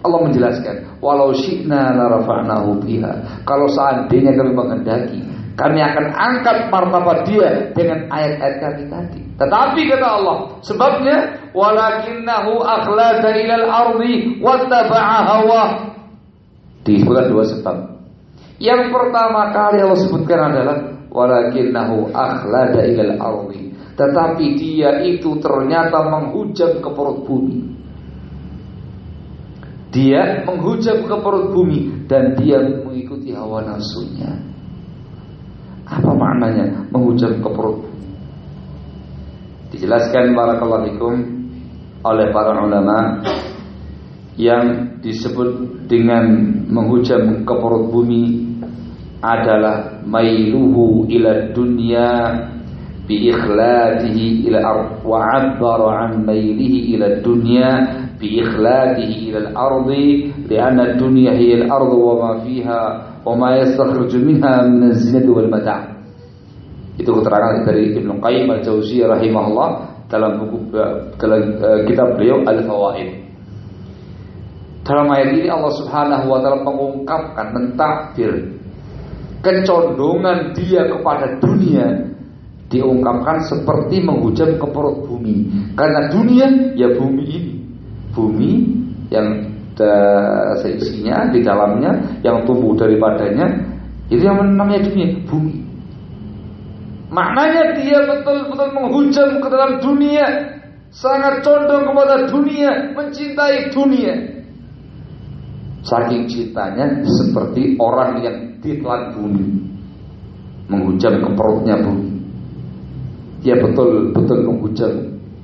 Allah menjelaskan, walau syi'na la rafa'nahu biha. Kalau seandainya kami menghendaki, kami akan angkat martabat dia dengan ayat-ayat kami tadi. Tetapi kata Allah, sebabnya walakinnahu akhlada ilal ardi wattaba'a hawa. Disebutkan dua sebab. Yang pertama kali Allah sebutkan adalah walakinnahu akhlada ilal ardi. Tetapi dia itu ternyata menghujam ke perut bumi. Dia menghujam ke perut bumi dan dia mengikuti hawa nafsunya. Apa maknanya menghujam ke perut bumi? Dijelaskan fikum oleh para ulama yang disebut dengan menghujam ke perut bumi adalah mailuhu ila dunya bi ikhlatihi ila ard wa abbara an mailihi ila dunya bi ikhlatihi ila al-ardi li'anna ad-dunya hiya al-ardu wa ma fiha wa ma yastakhruju minha min az-zinat wal mata' itu keterangan dari Ibnu Qayyim al-Jauziyah rahimahullah dalam buku eh, dalam eh, kitab beliau Al-Fawaid. Dalam ayat ini Allah Subhanahu wa taala mengungkapkan mentakdir kecondongan dia kepada dunia diungkapkan seperti menghujam ke perut bumi. Karena dunia ya bumi ini. Bumi yang seisinya di dalamnya yang tumbuh daripadanya itu yang namanya dunia bumi. Maknanya dia betul-betul menghujam ke dalam dunia sangat condong kepada dunia mencintai dunia saking cintanya seperti orang yang ditelan bumi menghujam ke perutnya bumi dia betul-betul menghujam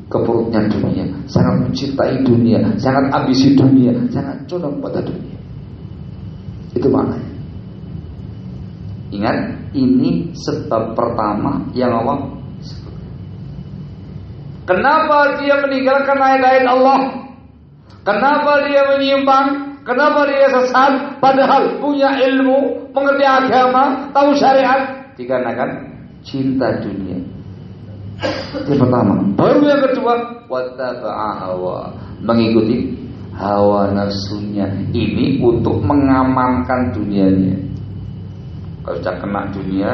ke perutnya dunia, sangat mencintai dunia, sangat ambisi dunia, sangat condong pada dunia. Itu maknanya. Ingat, ini sebab pertama yang Allah Kenapa dia meninggalkan ayat-ayat Allah? Kenapa dia menyimpang? Kenapa dia sesat? Padahal punya ilmu, mengerti agama, tahu syariat. Dikarenakan cinta dunia. Yang pertama. Baru yang kedua, wattaba'a hawa. Mengikuti hawa nafsunya. Ini untuk mengamankan dunianya. Kalau sudah kena dunia,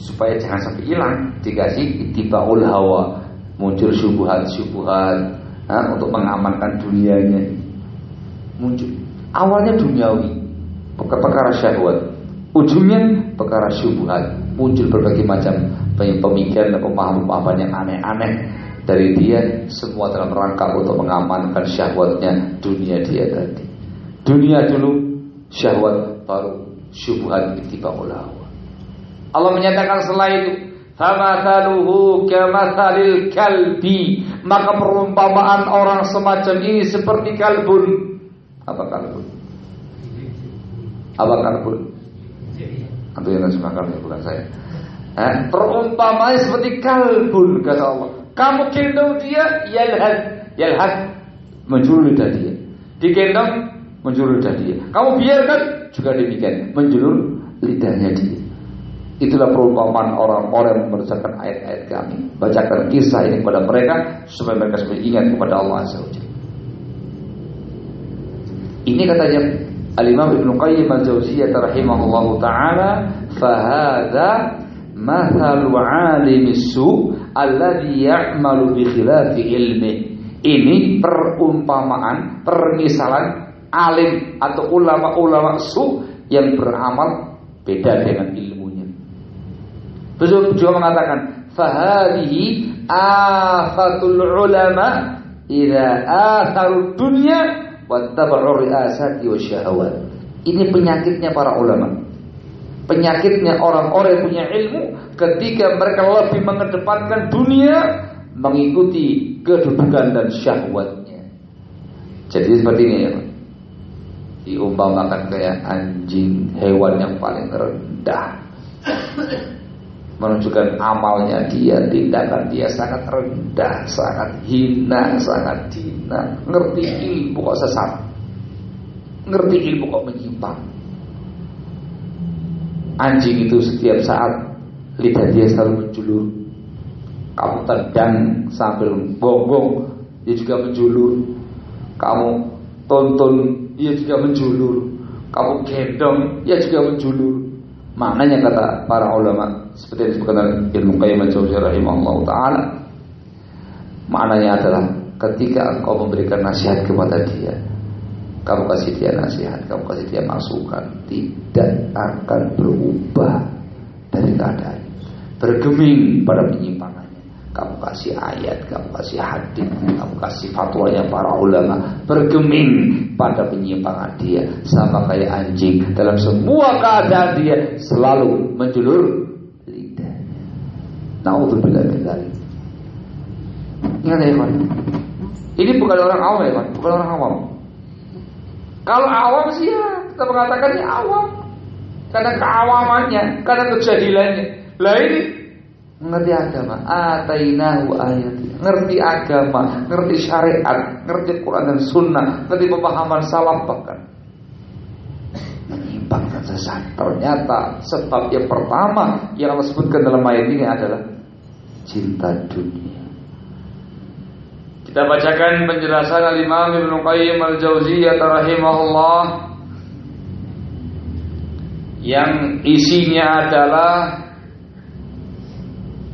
supaya jangan sampai hilang, dikasih tibaul hawa. Muncul syubhat-syubhat untuk mengamankan dunianya. Muncul. Awalnya duniawi, perkara syahwat. Ujungnya perkara syubhat. Muncul berbagai macam pemikiran dan pemahaman-pemahaman yang aneh-aneh dari dia semua dalam rangka untuk mengamankan syahwatnya dunia dia tadi. Dunia dulu syahwat baru syubhat ittiba'ul hawa. Allah menyatakan setelah itu Famathaluhu kamathalil kalbi Maka perumpamaan orang semacam ini seperti kalbun Apa kalbun? Apa kalbun? Atau yang terjemahkan bukan saya Eh, perumpamaan seperti kalbun kata Allah. Kamu gendong dia, yalhad, yalhad menjulur lidah dia. Digendong menjulur lidah dia. Kamu biarkan juga demikian, menjulur lidahnya dia. Itulah perumpamaan orang-orang yang mengerjakan ayat-ayat kami. Bacakan kisah ini kepada mereka supaya mereka supaya ingat kepada Allah Azza wa Ini katanya Al-Imam Ibnu Qayyim Al-Jauziyah rahimahullahu taala, "Fahadha mathalu 'alimi su alladhi ya'malu bi khilafi ilmi." Ini perumpamaan, permisalan alim atau ulama-ulama su yang beramal beda dengan ilmunya. Beliau juga mengatakan, "Fahadihi afatul ulama idza atharu dunya wattaba'u ri'asati. Ini penyakitnya para ulama. Penyakitnya orang-orang yang punya ilmu ketika mereka lebih mengedepankan dunia mengikuti kedudukan dan syahwatnya. Jadi seperti ini ya. Diumpamakan kayak anjing, hewan yang paling rendah menunjukkan amalnya dia, tindakan dia sangat rendah, sangat hina, sangat hina. Ngerti ilmu kok sesat, ngerti ilmu kok menyimpang. Anjing itu setiap saat lidah dia selalu menjulur. Kamu tendang sambil bonggong, dia juga menjulur. Kamu tonton, dia juga menjulur. Kamu gendong, dia juga menjulur. Maknanya kata para ulama seperti yang disebutkan Ibnu Qayyim al-Jauziyah taala. Maknanya adalah ketika engkau memberikan nasihat kepada dia kamu kasih dia nasihat, kamu kasih dia masukan tidak akan berubah dari keadaan. Bergeming pada penyimpangan kamu kasih ayat, kamu kasih hadis, kamu kasih fatwanya para ulama, bergeming pada penyimpangan dia. Sama kayak anjing. Dalam semua keadaan dia selalu menjulur. Nauzubillah. Ingat ya, kawan. Ini bukan orang awam ya, kawan. Bukan orang awam. Kalau awam sih ya, kita mengatakan ini awam. Karena keawamannya, karena kejahilannya. Lah ini ngerti agama, atainahu ayat, ngerti agama, ngerti syariat, ngerti Quran dan Sunnah, ngerti pemahaman salaf bahkan sesat. Ternyata sebab yang pertama yang Allah sebutkan dalam ayat ini adalah cinta dunia. Kita bacakan penjelasan Al-Imam Ibnu Qayyim Al-Jauziyah rahimahullah yang isinya adalah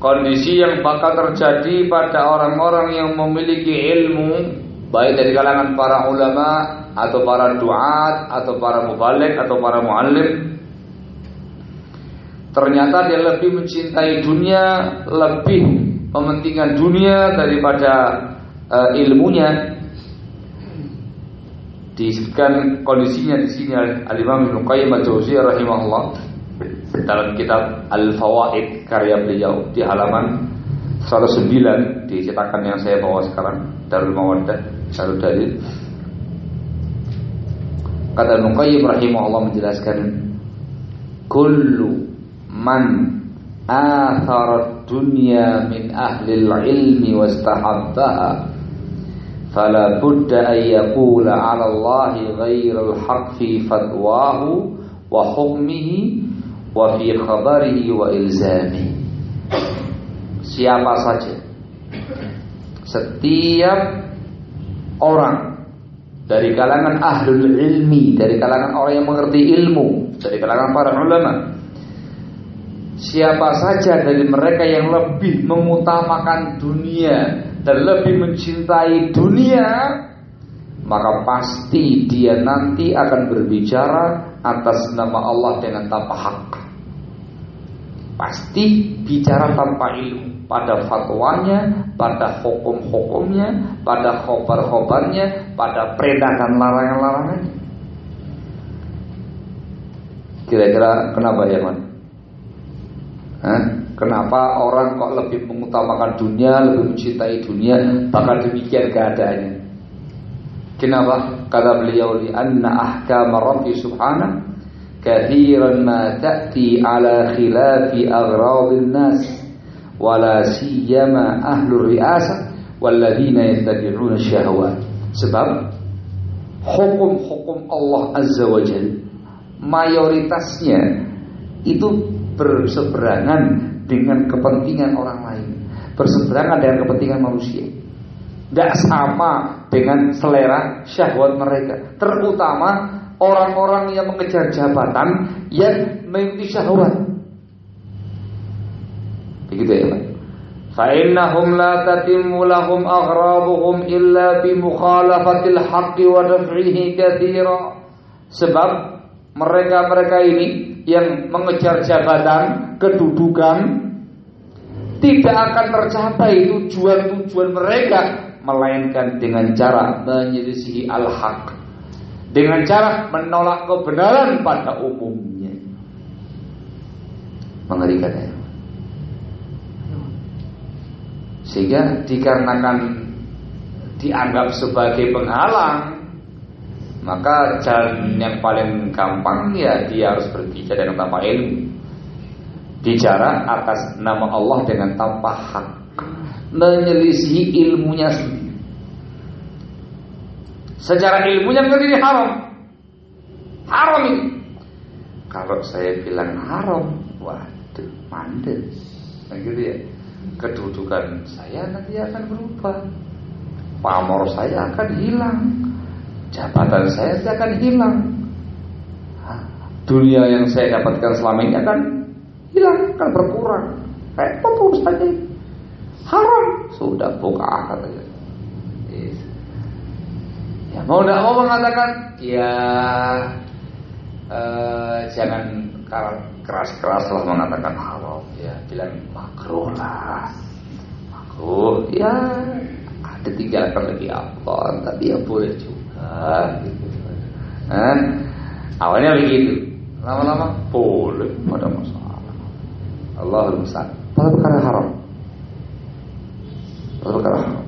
kondisi yang bakal terjadi pada orang-orang yang memiliki ilmu baik dari kalangan para ulama atau para duat atau para mubalik atau para muallim ternyata dia lebih mencintai dunia lebih mementingkan dunia daripada uh, ilmunya. Disebutkan kondisinya di sini Al-Imam Ibnu Qayyim Al-Jauziyah rahimahullah dalam kitab Al-Fawaid karya beliau di halaman 109 di cetakan yang saya bawa sekarang Darul Mawaddah satu dalil. Kata Nuqayyim rahimahullah menjelaskan kullu man atharat dunya min ahli ilmi wastahabbaha fala budda an yaqula 'ala Allah ghairal haqq fi fatwahu wa hukmihi wa fi khabarihi wa siapa saja setiap orang. Dari kalangan ahlul ilmi dari kalangan orang yang mengerti ilmu dari kalangan para ulama. Siapa saja dari mereka yang lebih mengutamakan dunia dan lebih mencintai dunia maka pasti dia nanti akan berbicara atas nama Allah dengan tanpa hak. Pasti bicara tanpa ilmu pada fatwanya, pada hukum-hukumnya, pada khobar-khobarnya, pada peredakan larangan-larangan. Kira-kira kenapa ya man? Hah? Kenapa orang kok lebih mengutamakan dunia, lebih mencintai dunia, bahkan demikian keadaannya? Kenapa? Kata beliau li anna ahkama Rabbi subhanah, kathiran ma ta'ti ala khilafi agrawil nas wala siyama riasa syahwat. sebab hukum-hukum Allah Azza wa Jal mayoritasnya itu berseberangan dengan kepentingan orang lain berseberangan dengan kepentingan manusia tidak sama dengan selera syahwat mereka terutama orang-orang yang mengejar jabatan yang mengikuti syahwat Begitu ya, Pak. فإنهم لا تتم لهم أغراضهم إلا بمخالفة الحق ودفعه كثيرا sebab mereka-mereka ini yang mengejar jabatan, kedudukan tidak akan tercapai tujuan-tujuan mereka melainkan dengan cara menyelisihi al-haq dengan cara menolak kebenaran pada umumnya mengerikan ya Sehingga dikarenakan dianggap sebagai penghalang maka jalan yang paling gampang ya dia harus berbicara dengan tanpa ilmu. Bicara atas nama Allah dengan tanpa hak. Menyelisihi ilmunya sendiri. Secara ilmunya kan ini haram. Haram ini. Kalau saya bilang haram, waduh, mandek. Nah, gitu ya. Kedudukan saya nanti akan berubah. Pamor saya akan hilang jabatan saya akan hilang. Dunia yang saya dapatkan selama ini akan hilang, akan berkurang. Repot urusannya. Haram. Sudah buka katanya. Ya, mau tidak mau mengatakan ya eh, jangan keras-keras lah mengatakan haram ya bilang makruh lah makruh ya ada tiga akan lebih apa tapi ya boleh juga gitu. Nah, awalnya begitu, lama-lama boleh, ada masalah. Allah besar. Pada perkara haram. Pada perkara haram.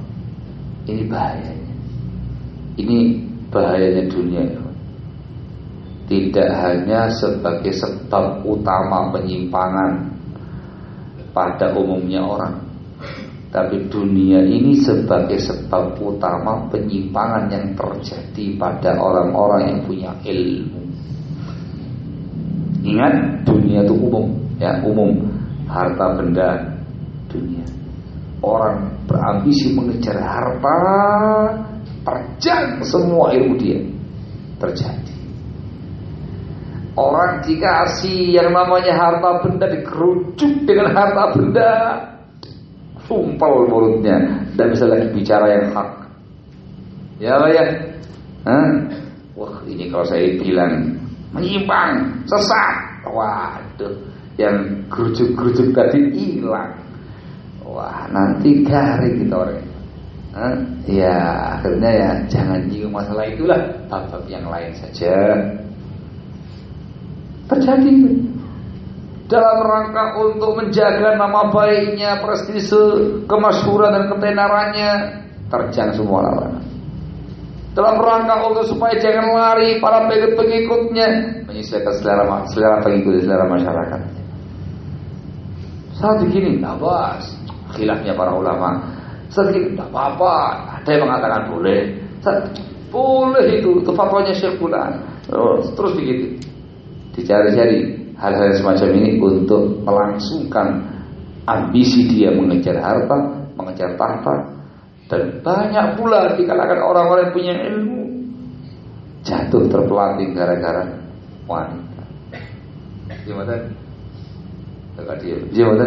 Ini bahayanya. Ini bahayanya dunia. Tidak hanya sebagai sebab utama penyimpangan pada umumnya orang tapi dunia ini sebagai sebab utama penyimpangan yang terjadi pada orang-orang yang punya ilmu. Ingat dunia itu umum, ya umum harta benda dunia. Orang berambisi mengejar harta, terjang semua ilmu dia terjadi. Orang dikasih yang namanya harta benda dikerucut dengan harta benda sumpal mulutnya. Dan bisa lagi bicara yang hak. Ya ya? Hah? wah ini kalau saya bilang menyimpang sesat. Waduh yang gerujuk-gerujuk tadi hilang. Wah nanti garing kita orang. Hah? ya akhirnya ya jangan nyinggung masalah itulah. Bab yang lain saja terjadi dalam rangka untuk menjaga nama baiknya, prestise, kemasyhuran dan ketenarannya, terjang semua larangan. Dalam rangka untuk supaya jangan lari para pengikut-pengikutnya, menyesuaikan selera selera pengikut selera masyarakat. Saat begini, bas, khilafnya para ulama. Saat begini, tidak apa-apa. Ada yang mengatakan boleh. Saat, boleh itu, itu Syekh. Oh, terus begitu. Dicari-cari hal-hal semacam ini untuk melangsungkan ambisi dia mengejar harta, mengejar tahta dan banyak pula di kalangan orang-orang yang punya ilmu jatuh terpelanting gara-gara wanita. Gimana? Gimana?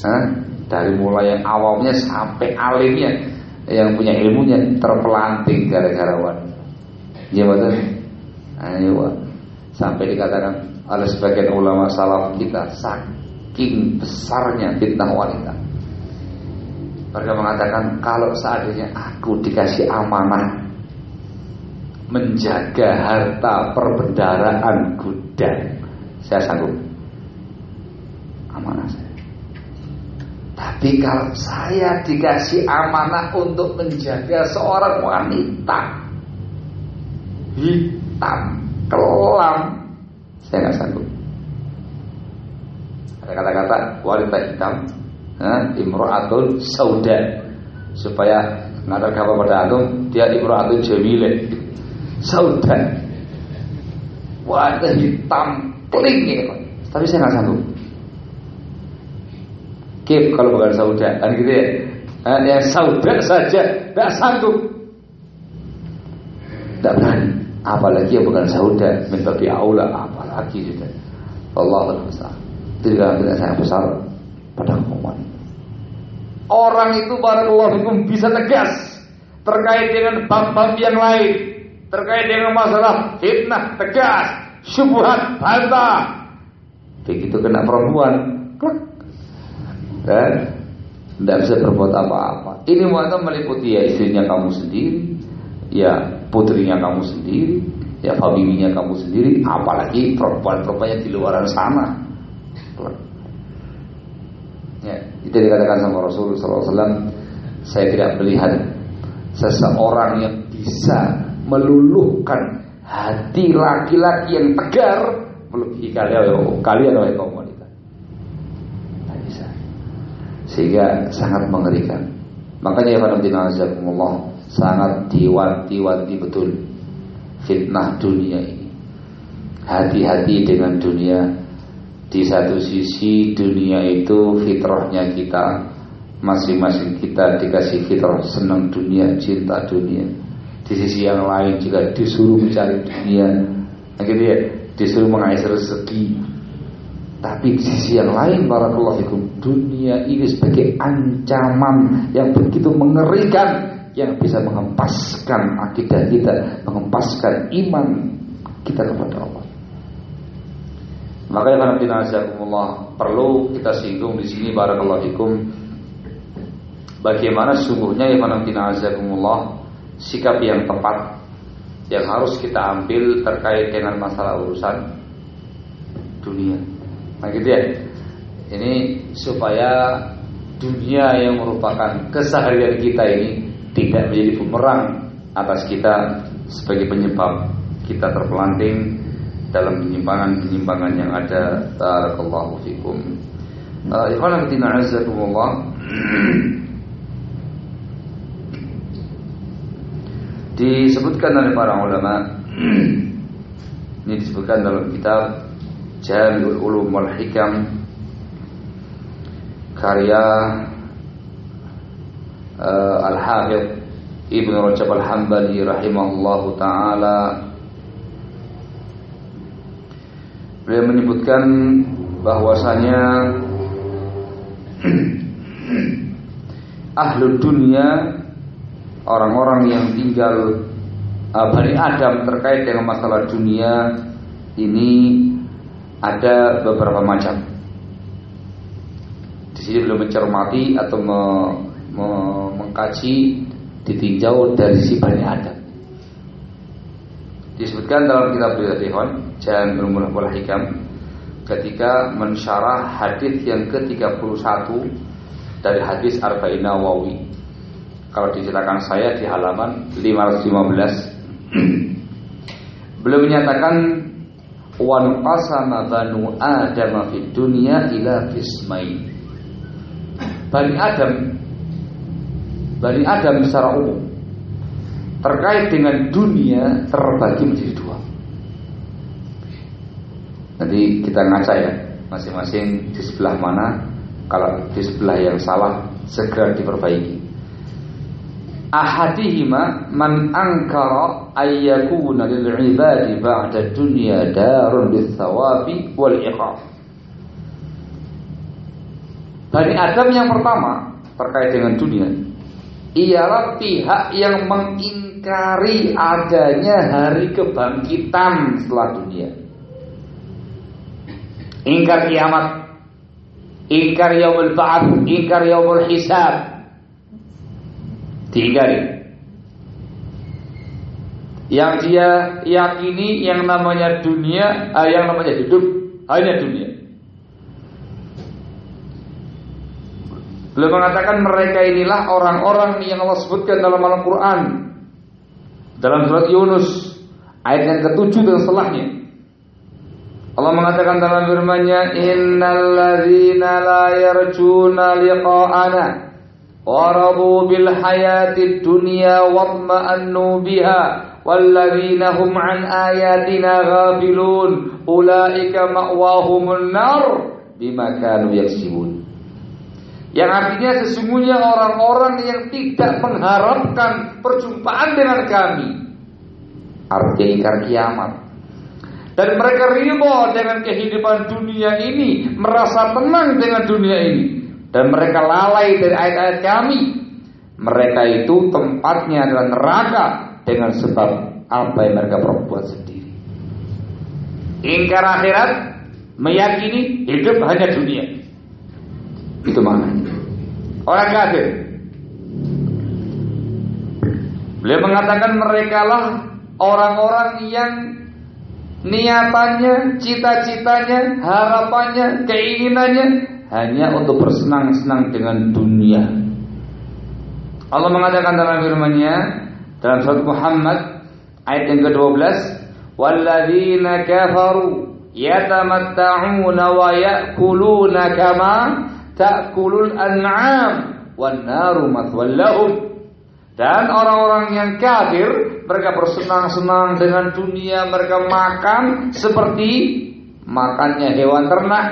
Hah? Dari mulai yang awamnya sampai alimnya yang punya ilmunya terpelanting gara-gara wanita. Gimana? Ayo, sampai dikatakan oleh sebagian ulama salaf kita saking besarnya fitnah wanita. Mereka mengatakan kalau seandainya aku dikasih amanah menjaga harta perbendaraan gudang, saya sanggup. Amanah saya. Tapi kalau saya dikasih amanah untuk menjaga seorang wanita hitam, kelam, saya nggak sanggup. Ada kata-kata wanita hitam, imro'atul sauda supaya Ngatar kabar pada antum dia imra'atun jamilah. Saudan. Wajah hitam ya. Tapi saya nggak sanggup. Kip kalau bukan sauda kan gitu ya. Eh, yang sauda saja nggak sanggup. Tidak berani. Apalagi yang bukan sauda, minta aula apalagi sudah. Allah besar. Itu juga tidak sangat besar pada hukuman. Orang itu barakallahu fikum bisa tegas terkait dengan bab-bab yang lain, terkait dengan masalah fitnah tegas, syubhat bantah. Begitu kena perempuan, klak. Dan tidak bisa berbuat apa-apa. Ini muatan meliputi ya istrinya kamu sendiri, ya putrinya kamu sendiri, ya familinya kamu sendiri, apalagi perempuan-perempuan yang di luar sana. Ya, itu dikatakan sama Rasul SAW. Saya tidak melihat seseorang yang bisa meluluhkan hati laki-laki yang tegar melebihi kalian, kalian oleh kaum wanita. Tidak bisa. Sehingga sangat mengerikan. Makanya ya Allah sangat diwanti-wanti betul fitnah dunia ini. Hati-hati dengan dunia. Di satu sisi dunia itu fitrahnya kita Masing-masing kita dikasih fitrah senang dunia, cinta dunia. Di sisi yang lain juga disuruh mencari dunia. Nah, gitu ya, Disuruh mengais rezeki. Tapi di sisi yang lain Barakallahu fikum Dunia ini sebagai ancaman yang begitu mengerikan Yang bisa menghempaskan akidah kita Menghempaskan iman kita kepada Allah Makanya karena azakumullah perlu kita singgung di sini barakallahu fikum bagaimana sungguhnya ya karena azakumullah sikap yang tepat yang harus kita ambil terkait dengan masalah urusan dunia. Nah gitu ya. Ini supaya dunia yang merupakan keseharian kita ini tidak menjadi bumerang atas kita sebagai penyebab kita terpelanting dalam penyimpangan-penyimpangan yang ada barakallahu fikum. Uh, Ikhwan fillah azakumullah. <clears throat> disebutkan oleh para ulama <clears throat> ini disebutkan dalam kitab Jami'ul Ulum wal Hikam karya uh, Al-Hafidh Ibnu Rajab Al-Hambali rahimahullahu taala Beliau menyebutkan bahwasanya <clears throat> ahlu dunia orang-orang yang tinggal uh, Bani Adam terkait dengan masalah dunia ini ada beberapa macam. Di sini belum mencermati atau mengkaji ditinjau dari si Bani Adam. Disebutkan dalam kitab Beliau Jan Wal Hikam ketika mensyarah hadis yang ke-31 dari hadis Arba'in Nawawi. Kalau diceritakan saya di halaman 515 <clears throat> beliau menyatakan wan qasama banu adam fid dunya ila qismain. Bani Adam Bani Adam secara umum terkait dengan dunia terbagi menjadi dua. Nanti kita ngaca ya Masing-masing di sebelah mana Kalau di sebelah yang salah Segera diperbaiki. Ahadihima Man angkara ayyakuna lil'ibadi Ba'da dunia darun Bithawabi wal iqam Bani Adam yang pertama Terkait dengan dunia Ialah pihak yang mengingkari adanya hari kebangkitan setelah dunia ingkar kiamat, ingkar yaumul ba'ats, ingkar yaumul hisab. Diingkari. Yang dia yakini yang namanya dunia, eh, yang namanya hidup hanya dunia. Beliau mengatakan mereka inilah orang-orang yang Allah sebutkan dalam Al-Quran Dalam surat Yunus Ayat yang ketujuh dan setelahnya. Allah mengatakan dalam firman-Nya innalladzina la yarjuna liqa'ana warabu bil hayatid dunya watma'annu biha walladzina hum an ayatina ghafilun. Ulaika ma'wahumun nar bima kanu yaksibun yang artinya sesungguhnya orang-orang yang tidak mengharapkan perjumpaan dengan kami artinya ingkar kiamat. Dan mereka ridho dengan kehidupan dunia ini merasa tenang dengan dunia ini. Dan mereka lalai dari ayat-ayat kami. Mereka itu tempatnya adalah neraka dengan sebab apa yang mereka perbuat sendiri. Ingkar akhirat meyakini hidup hanya dunia. Itu maknanya orang kafir beliau mengatakan mereka lah orang-orang yang niatannya, cita-citanya, harapannya, keinginannya hanya untuk bersenang-senang dengan dunia. Allah mengatakan dalam firman-Nya dalam surat Muhammad ayat yang ke-12, "Walladzina kafaru yatamatta'una wa ya'kuluna kama ta'kulul an'am wan naru mathwal lahum." Dan orang-orang yang kafir mereka bersenang-senang dengan dunia, mereka makan seperti makannya hewan ternak,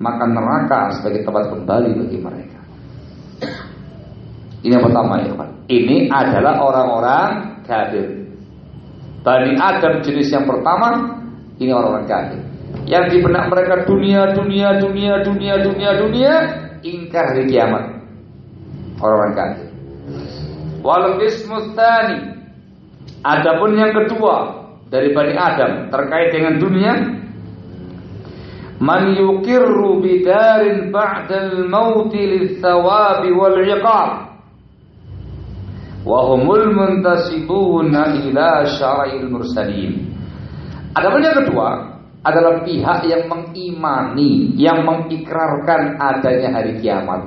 maka neraka sebagai tempat kembali bagi mereka. Ini yang pertama ya Pak. Ini adalah orang-orang kafir. Bani Adam jenis yang pertama ini orang-orang kafir. Yang di benak mereka dunia, dunia, dunia, dunia, dunia, dunia, ingkar hari kiamat. Orang-orang kafir. Walau ismustani. Adapun yang kedua dari Bani Adam terkait dengan dunia, man yukirru bidarin ba'dal mauti lithawabi wal iqab wa humul muntasibuna ila syara'il mursalin Adapun yang kedua adalah pihak yang mengimani, yang mengikrarkan adanya hari kiamat.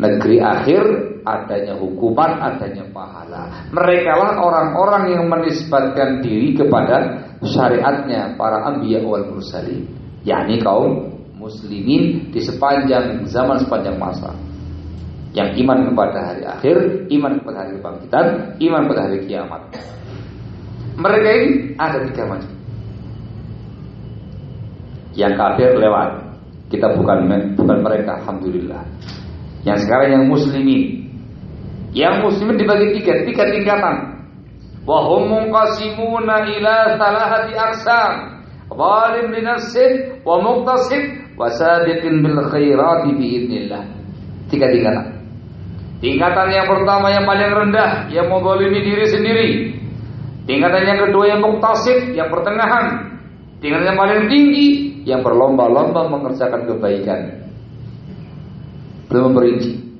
Negeri akhir adanya hukuman, adanya pahala. Mereka lah orang-orang yang menisbatkan diri kepada syariatnya para anbiya wal mursalin yakni kaum muslimin di sepanjang zaman sepanjang masa yang iman kepada hari akhir, iman kepada hari kebangkitan, iman pada hari kiamat. Mereka ini ada tiga macam. Yang kafir lewat, kita bukan bukan mereka, alhamdulillah. Yang sekarang yang muslimin, yang muslimin dibagi tiga, tiga tingkatan. Wa hum munqasimuna ila thalathati aqsam. Zalim li nafsihi wa muqtasid wa sabiqin bil khairati bi tiga tingkatan. Tingkatan yang pertama yang paling rendah yang menzalimi diri sendiri. Tingkatan yang kedua yang muqtasid yang pertengahan tingkatan yang paling tinggi yang berlomba-lomba mengerjakan kebaikan belum memperinci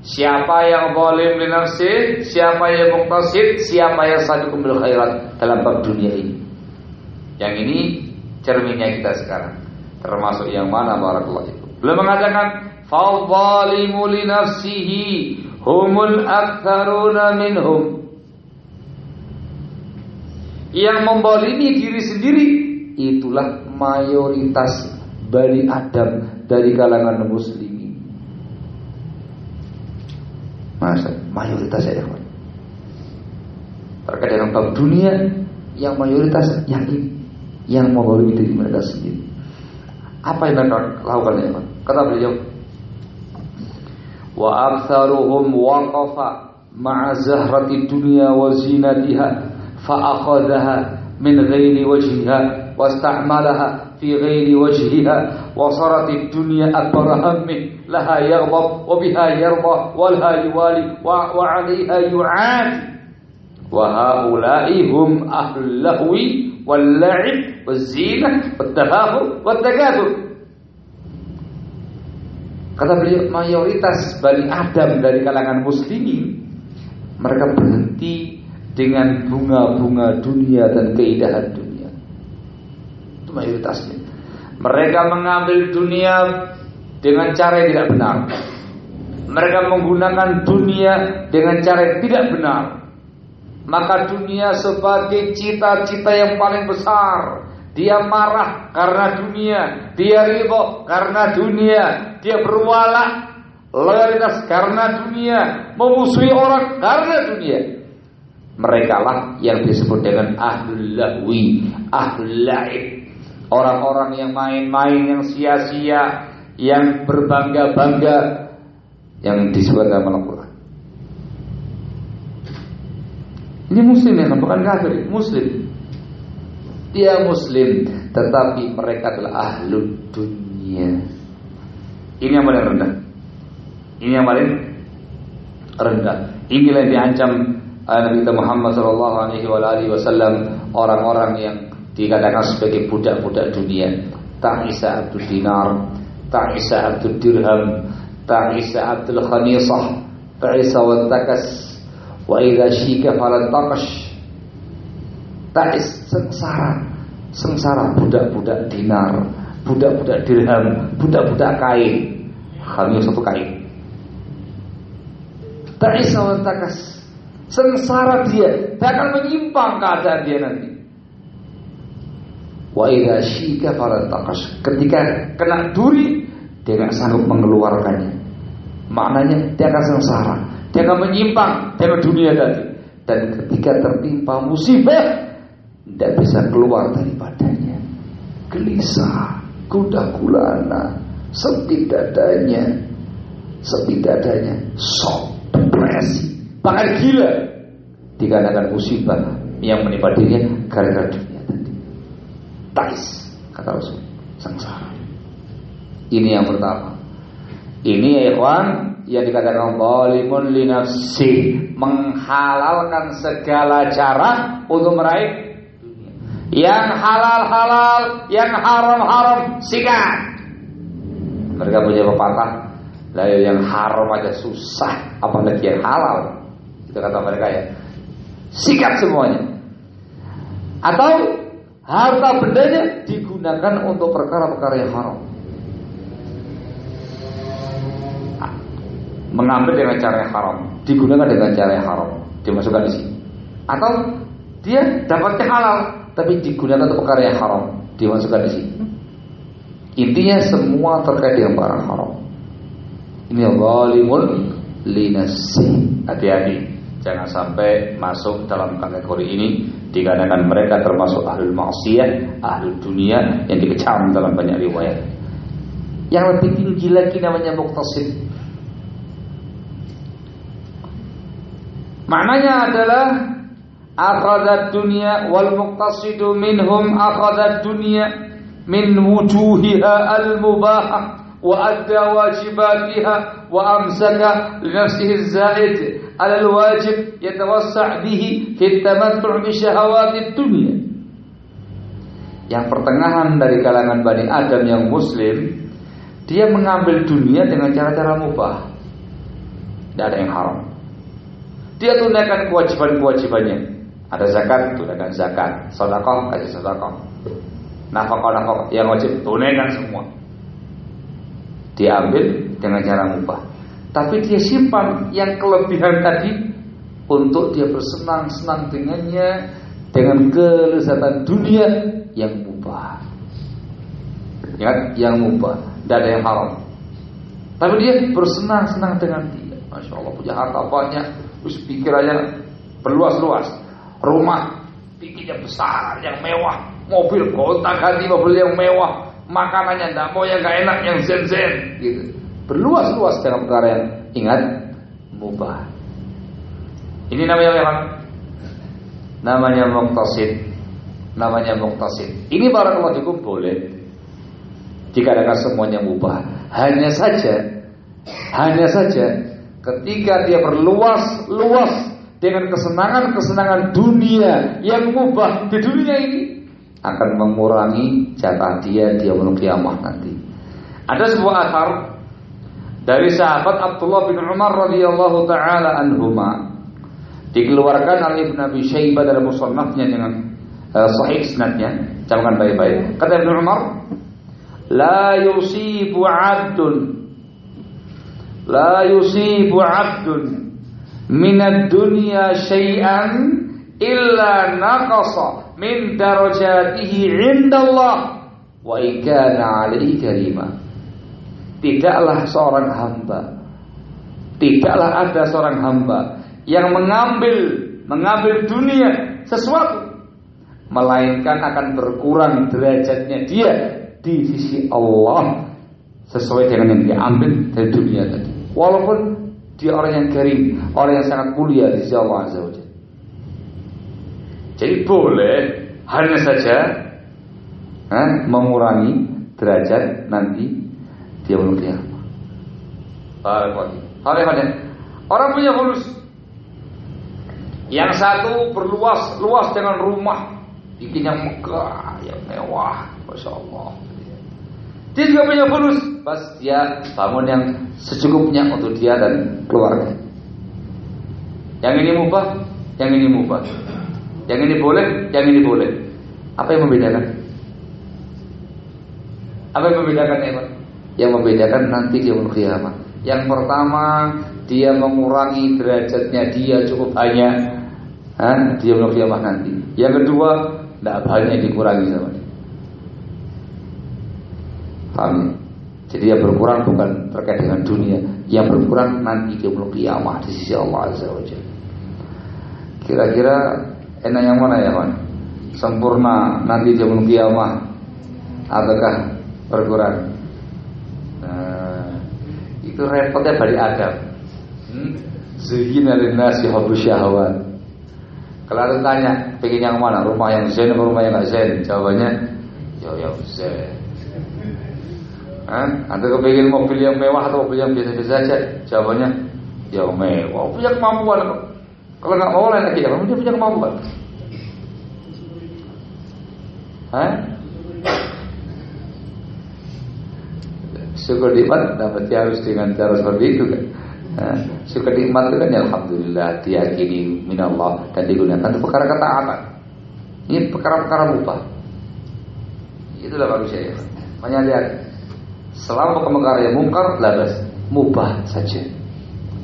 Siapa yang li nafsi, siapa yang muqtasid, siapa yang sabiqun bil khairat dalam bab dunia ini. Yang ini cerminnya kita sekarang. Termasuk yang mana barakallahu itu. Belum mengatakan fadzalimu li nafsihi humul aktsaruna minhum. Yang membolimi diri sendiri itulah mayoritas Bani Adam dari kalangan muslim Masa mayoritas ya ikhwan. Terkait dengan bab dunia yang mayoritas yang ini yang mau diri mereka sendiri. Apa yang mereka lakukan ya ikhwan? Kata beliau, wa aktsaruhum waqafa ma'a zahrati dunya wa zinatiha fa akhadhaha min ghairi wajhiha wasta'malaha في غير وجهها وصارت الدنيا أكبر همه لها يغضب وبها يرضى ولها يوالي وعليها يعاد وهؤلاء هم أهل اللهو واللعب والزينة والتفاخر والتكاثر Kata beliau mayoritas Bani Adam dari kalangan muslimin mereka berhenti dengan bunga-bunga dunia dan keindahan dunia. Itu mayoritasnya. Mereka mengambil dunia dengan cara yang tidak benar. Mereka menggunakan dunia dengan cara yang tidak benar. Maka dunia sebagai cita-cita yang paling besar. Dia marah karena dunia, dia ridho karena dunia, dia berwala loyalitas karena dunia, memusuhi orang karena dunia. Mereka lah yang disebut dengan ahlul lahwi, ahlul laib. Orang-orang yang main-main, yang sia-sia, yang berbangga-bangga, yang disebut dalam Al-Quran. Ini muslim ya, bukan kafir, muslim. Dia muslim, tetapi mereka adalah ahlu dunia. Ini yang paling rendah. Ini yang paling rendah. Inilah yang diancam Nabi kita Muhammad Shallallahu Alaihi Wasallam orang-orang yang dikatakan sebagai budak-budak dunia. Ta'isa abdul dinar, ta'isa abdul dirham, ta'isa abdul khamisah, ta'isa wa takas, Wa idza syika falan taqash. Ta'is sengsara. Sengsara budak-budak dinar, budak-budak dirham, budak-budak kain. Kami satu kain. Ta'is wa takas. Sengsara dia, dia akan menyimpang keadaan dia nanti. Wa idza syika falan taqash. Ketika kena duri, dia tidak sanggup mengeluarkannya. Maknanya dia akan sengsara. Dia akan menyimpang tema dunia tadi. Dan ketika tertimpa musibah, tidak bisa keluar daripadanya. Gelisah, kuda gulana, sepi dadanya, sepi dadanya, sok, depresi, bahkan gila. Dikarenakan musibah yang menimpa dirinya karena dunia tadi. Tais, kata Rasul, sengsara. Ini yang pertama. Ini ya ikhwan yang dikatakan zalimun li nafsi menghalalkan segala cara untuk meraih yang halal-halal, yang haram-haram sikat. Mereka punya pepatah, lah yang haram aja susah, apalagi yang halal. Itu kata mereka ya. Sikat semuanya. Atau harta bendanya digunakan untuk perkara-perkara yang haram. mengambil dengan cara yang haram, digunakan dengan cara yang haram, dimasukkan di sini. Atau dia dapatnya halal, tapi digunakan untuk perkara yang haram, dimasukkan di sini. Intinya semua terkait dengan barang haram. Ini zalimun linasi. Hati-hati, jangan sampai masuk dalam kategori ini dikarenakan mereka termasuk ahli maksiat, ahli dunia yang dikecam dalam banyak riwayat. Yang lebih tinggi lagi namanya muktasid Maknanya adalah akhadzat dunya wal muqtasidu minhum akhadzat dunya min wujuhiha al mubahah li nafsihi zaid ala al wajib yatawassa' bihi fi tamattu' bi syahawati dunya yang pertengahan dari kalangan Bani Adam yang muslim dia mengambil dunia dengan cara-cara mubah tidak ada yang haram dia tunaikan kewajiban-kewajibannya. Ada zakat, tunaikan zakat. Sedekah, kasih sedekah. Nafkah-nafkah yang wajib tunaikan semua. Diambil dengan cara mubah. Tapi dia simpan yang kelebihan tadi untuk dia bersenang-senang dengannya dengan kelezatan dunia yang mubah. Ya, yang mubah, tidak ada yang haram. Tapi dia bersenang-senang dengan dia. Masya Allah punya harta banyak, Terus pikirannya berluas-luas. Rumah bikinnya besar, yang mewah. Mobil kota ganti mobil yang mewah. Makanannya tidak mau yang gak enak, yang zen-zen. Gitu. Berluas-luas dalam perkara yang ingat mubah. Ini namanya apa? Namanya muktasid. Namanya muktasid. Ini barakallahu fikum boleh. Ada semuanya mubah. Hanya saja hanya saja Ketika dia berluas-luas dengan kesenangan-kesenangan dunia yang mubah di dunia ini akan mengurangi jatah dia dia kiamah nanti. Ada sebuah asar dari sahabat Abdullah bin Umar radhiyallahu taala anhuma dikeluarkan oleh Ibn Abi Syaibah dalam musannafnya dengan uh, sahih isnadnya. Camkan baik-baik. Kata Ibn Umar, la yusibu 'abdun la yusibu 'abdun minad dunya syai'an illa naqasa min darajatihi 'indallah wa ikana 'alaihi karima. Tidaklah seorang hamba tidaklah ada seorang hamba yang mengambil mengambil dunia sesuatu melainkan akan berkurang derajatnya dia di sisi Allah sesuai dengan yang diambil dari dunia tadi. Walaupun dia orang yang kering, orang yang sangat mulia di sisi Allah Azza Jadi boleh hanya saja eh, mengurangi derajat nanti dia belum kiamat. Orang punya fulus. Yang satu berluas luas dengan rumah bikin yang megah, yang mewah, masya Allah. Dia juga punya bonus, pas dia bangun yang secukupnya untuk dia dan keluarga. Yang ini mubah, yang ini mubah. Yang ini boleh, yang ini boleh. Apa yang membedakan? Apa yang membedakan ya Pak? Yang membedakan nanti dia kiamat. Yang pertama, dia mengurangi derajatnya dia cukup hanya dia belum kiamat nanti. Yang kedua, tidak banyak dikurangi sama dia. Ya? Jadi yang berkurang bukan terkait dengan dunia, yang berkurang nanti dia belum di sisi Allah Azza wa Kira-kira enak yang mana ya, Pak? Sempurna nanti dia belum kiamat ataukah berkurang? Nah, itu repotnya balik Adam. Hmm? Zuhina nasi habu syahwat. Kalau tanya, pengen yang mana? Rumah yang zen atau rumah yang gak zen? Jawabannya, ya yang zen. Anda kepingin mobil yang mewah atau mobil yang biasa-biasa saja? Jawabannya, ya mewah. Punya kemampuan. Kalau nggak mau lain lagi, ya dia punya kemampuan. Hah? Syukur nikmat dapat harus dengan cara seperti itu kan. Nah, suka nikmat itu kan ya alhamdulillah diyakini minallah dan digunakan untuk perkara ketaatan. Ini perkara-perkara mubah. Itulah manusia ya. Makanya lihat selama perkara yang mungkar labas mubah saja.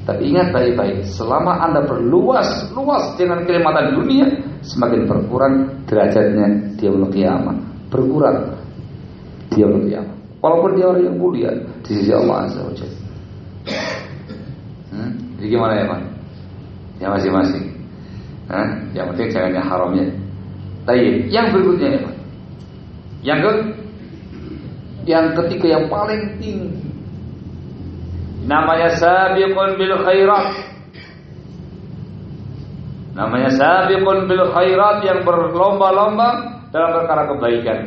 Tapi ingat baik-baik, selama Anda berluas luas dengan kenikmatan dunia, semakin berkurang derajatnya dia kiamat. Berkurang dia kiamat. Walaupun dia orang yang mulia di sisi Allah Azza wa Jalla. Jadi gimana ya Pak? Ya masing-masing. Nah, yang penting jangan yang haramnya. Tapi yang berikutnya ya Pak. Yang ke yang ketiga yang paling tinggi namanya sabiqun bil khairat. Namanya sabiqun bil khairat yang berlomba-lomba dalam perkara kebaikan.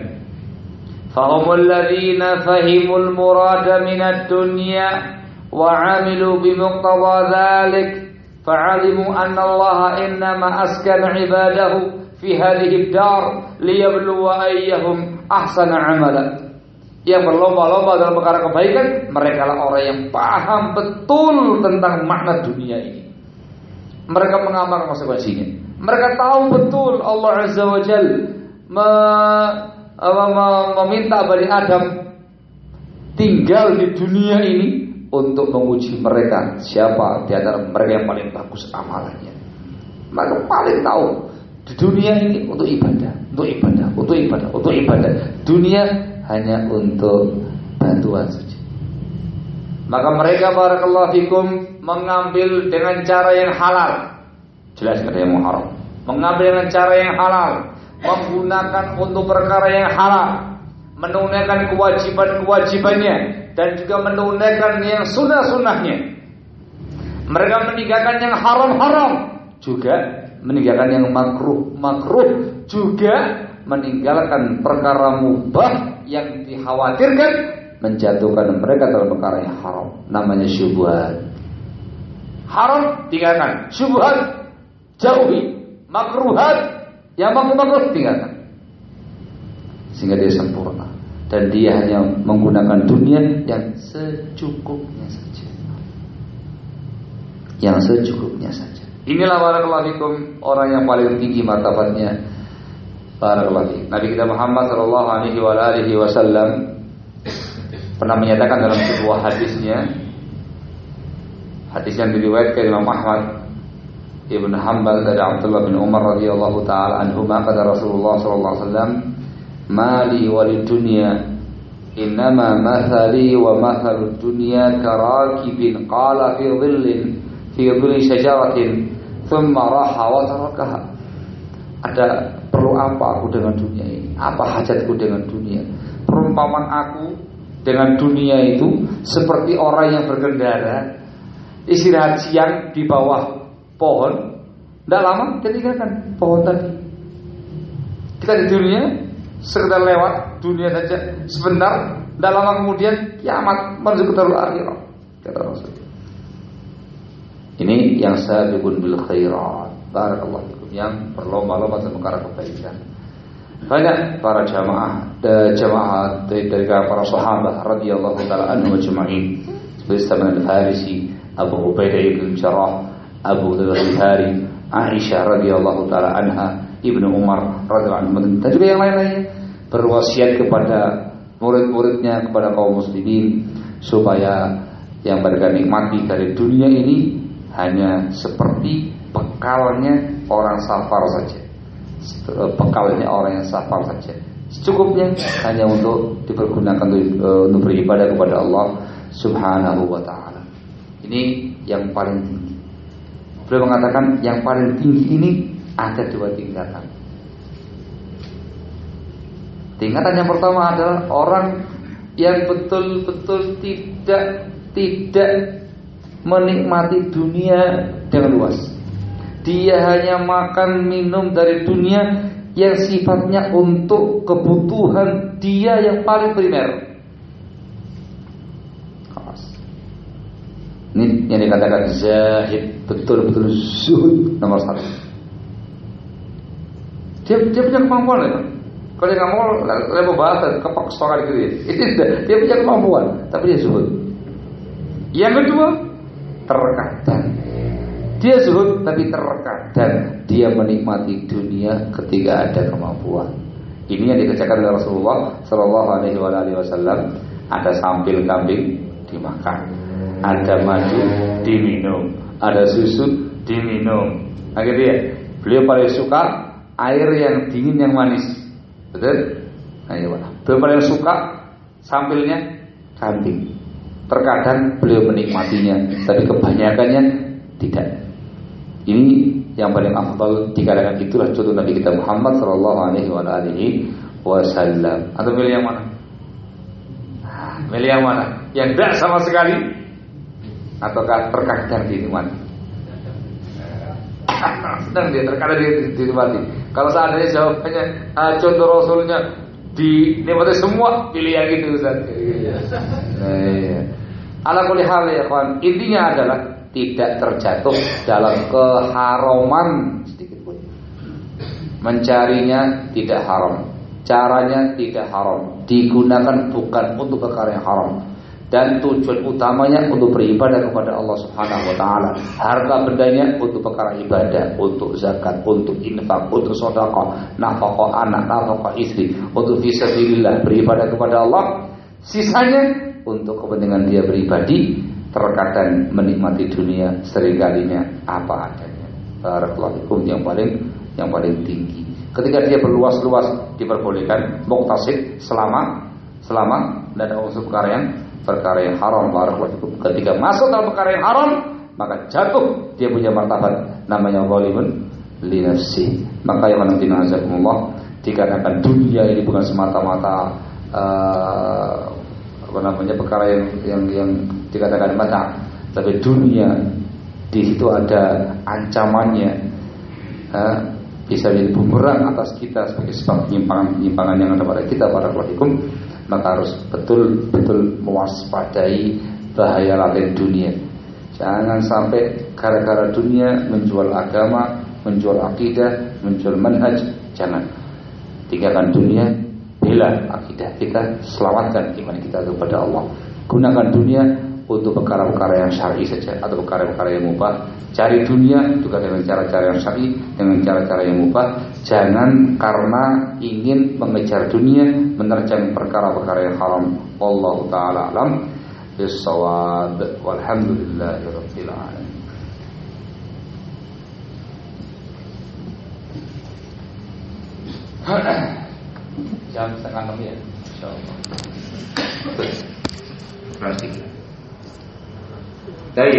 Fahumul ladzina fahimul murada minad dunya wa amilu bimuqtawa dzalik fa'alimu anna Allah innama askana ibadahu fi hadhihi ad-dar liyabluwa ayyahum ahsana amala yang berlomba-lomba dalam perkara kebaikan mereka lah orang yang paham betul tentang makna dunia ini mereka mengamal konsekuensinya mereka tahu betul Allah Azza wa Jal meminta Bani Adam tinggal di dunia ini untuk menguji mereka siapa di antara mereka yang paling bagus amalannya. Mereka paling tahu di dunia ini untuk ibadah, untuk ibadah, untuk ibadah, untuk ibadah. Dunia hanya untuk bantuan saja. Maka mereka barakallahu fikum mengambil dengan cara yang halal. Jelas kata yang haram. Mengambil dengan cara yang halal, menggunakan untuk perkara yang halal, menunaikan kewajiban-kewajibannya dan juga menunaikan yang sunnah-sunnahnya. Mereka meninggalkan yang haram-haram juga meninggalkan yang makruh-makruh juga meninggalkan perkara mubah yang dikhawatirkan menjatuhkan mereka dalam perkara yang haram namanya syubhat haram tinggalkan syubhat jauhi makruhat yang makruh-makruh tinggalkan sehingga dia sempurna dan dia hanya menggunakan dunia yang secukupnya saja. Yang secukupnya saja. Inilah fikum orang yang paling tinggi martabatnya. Barakallahu. Nabi kita Muhammad sallallahu alaihi wa alihi wasallam pernah menyatakan dalam sebuah hadisnya hadis yang diriwayatkan Imam Ahmad Ibn Hanbal dari Abdullah bin Umar radhiyallahu taala anhu maka Rasulullah sallallahu alaihi wasallam mali walid dunya Innama mathali wa mathal dunya karakibin qala fi dhillin fi dhilli syajaratin thumma raha wa tarakaha. Ada perlu apa aku dengan dunia ini? Apa hajatku dengan dunia? Perumpamaan aku dengan dunia itu seperti orang yang berkendara istirahat siang di bawah pohon, tidak lama dia tinggalkan pohon tadi. Kita di dunia sekedar lewat dunia saja sebentar, tidak lama kemudian kiamat menuju ke akhirat. Kata Rasul. Ini yang sabiqun bil khairat. Barakallahu yang berlomba-lomba dalam perkara kebaikan. Banyak para jamaah jamaah dari, dari para sahabat radhiyallahu taala anhu. Seperti Salman al-Farisi, Abu Ubaidah bin Jarrah, Abu Dzar Aisyah radhiyallahu taala anha, Ibnu Umar radhiyallahu anhu dan juga yang lain-lainnya berwasiat kepada murid-muridnya kepada kaum muslimin supaya yang mereka nikmati dari dunia ini hanya seperti bekalnya orang safar saja. Bekalnya orang yang safar saja. Secukupnya hanya untuk dipergunakan untuk, uh, untuk beribadah kepada Allah Subhanahu wa taala. Ini yang paling tinggi. Beliau mengatakan yang paling tinggi ini ada dua tingkatan. Tingkatan yang pertama adalah orang yang betul-betul tidak tidak menikmati dunia dengan luas. Dia hanya makan minum dari dunia yang sifatnya untuk kebutuhan dia yang paling primer. Ini yang dikatakan zahid betul-betul zuhud nomor satu. Dia, dia punya kemampuan ya. Kalau dia nggak mau level bahasa kepak suara gitu ya. <laughs> Itu dia punya kemampuan, tapi dia zuhud. Yang kedua, terkadang dia zuhud tapi terkadang dia menikmati dunia ketika ada kemampuan. Ini yang dikerjakan oleh Rasulullah Shallallahu Alaihi Wasallam. Ada sampil kambing dimakan ada madu diminum, ada susu diminum. Nah gitu. Beliau paling suka air yang dingin yang manis. Betul? Nah, iya, Beliau paling suka sampilnya kambing. Terkadang beliau menikmatinya, tapi kebanyakannya tidak. Ini yang paling afdal dikatakan itulah contoh Nabi kita Muhammad Shallallahu Alaihi Wasallam. Atau milih yang mana? Nah, milih yang mana? Yang tidak sama sekali ataukah terkadang dinikmati? <laughs> Sedang dia terkadang dinikmati. Kalau seandainya jawabannya uh, contoh rasulnya dinikmati semua, pilih yang itu Ustaz. Nah, iya. Ala hal ya kawan, intinya adalah tidak terjatuh dalam keharaman sedikit pun. Mencarinya tidak haram, caranya tidak haram, digunakan bukan untuk perkara yang haram dan tujuan utamanya untuk beribadah kepada Allah Subhanahu wa taala. Harta bendanya untuk perkara ibadah, untuk zakat, untuk infak, untuk sedekah, nafkah anak, nafkah istri, untuk fisabilillah beribadah kepada Allah. Sisanya untuk kepentingan dia pribadi, terkadang menikmati dunia seringkalinya apa adanya. Barakallahu yang paling yang paling tinggi. Ketika dia berluas-luas diperbolehkan muktasib selama selama dan unsur perkara yang perkara yang haram barakallahu ketika masuk dalam perkara yang haram maka jatuh dia punya martabat namanya zalimun li nafsi maka yang nanti nazakumullah dikarenakan dunia ini bukan semata-mata uh, apa namanya perkara yang yang yang dikatakan mata tapi dunia di situ ada ancamannya uh, bisa jadi bumerang atas kita sebagai sebab penyimpangan penyimpangan yang ada pada kita para hukum maka harus betul-betul mewaspadai bahaya laten dunia. Jangan sampai gara-gara dunia menjual agama, menjual akidah, menjual manhaj. Jangan. Tinggalkan dunia, bela akidah kita, selamatkan iman kita kepada Allah. Gunakan dunia untuk perkara-perkara yang syar'i saja atau perkara-perkara yang mubah. Cari dunia juga dengan cara-cara yang syar'i, dengan cara-cara yang mubah. Jangan karena ingin mengejar dunia menerjang perkara-perkara yang haram. Allah taala alam bisawab. Walhamdulillahirabbil alamin. Jam setengah enam ya. Insyaallah. Kelas They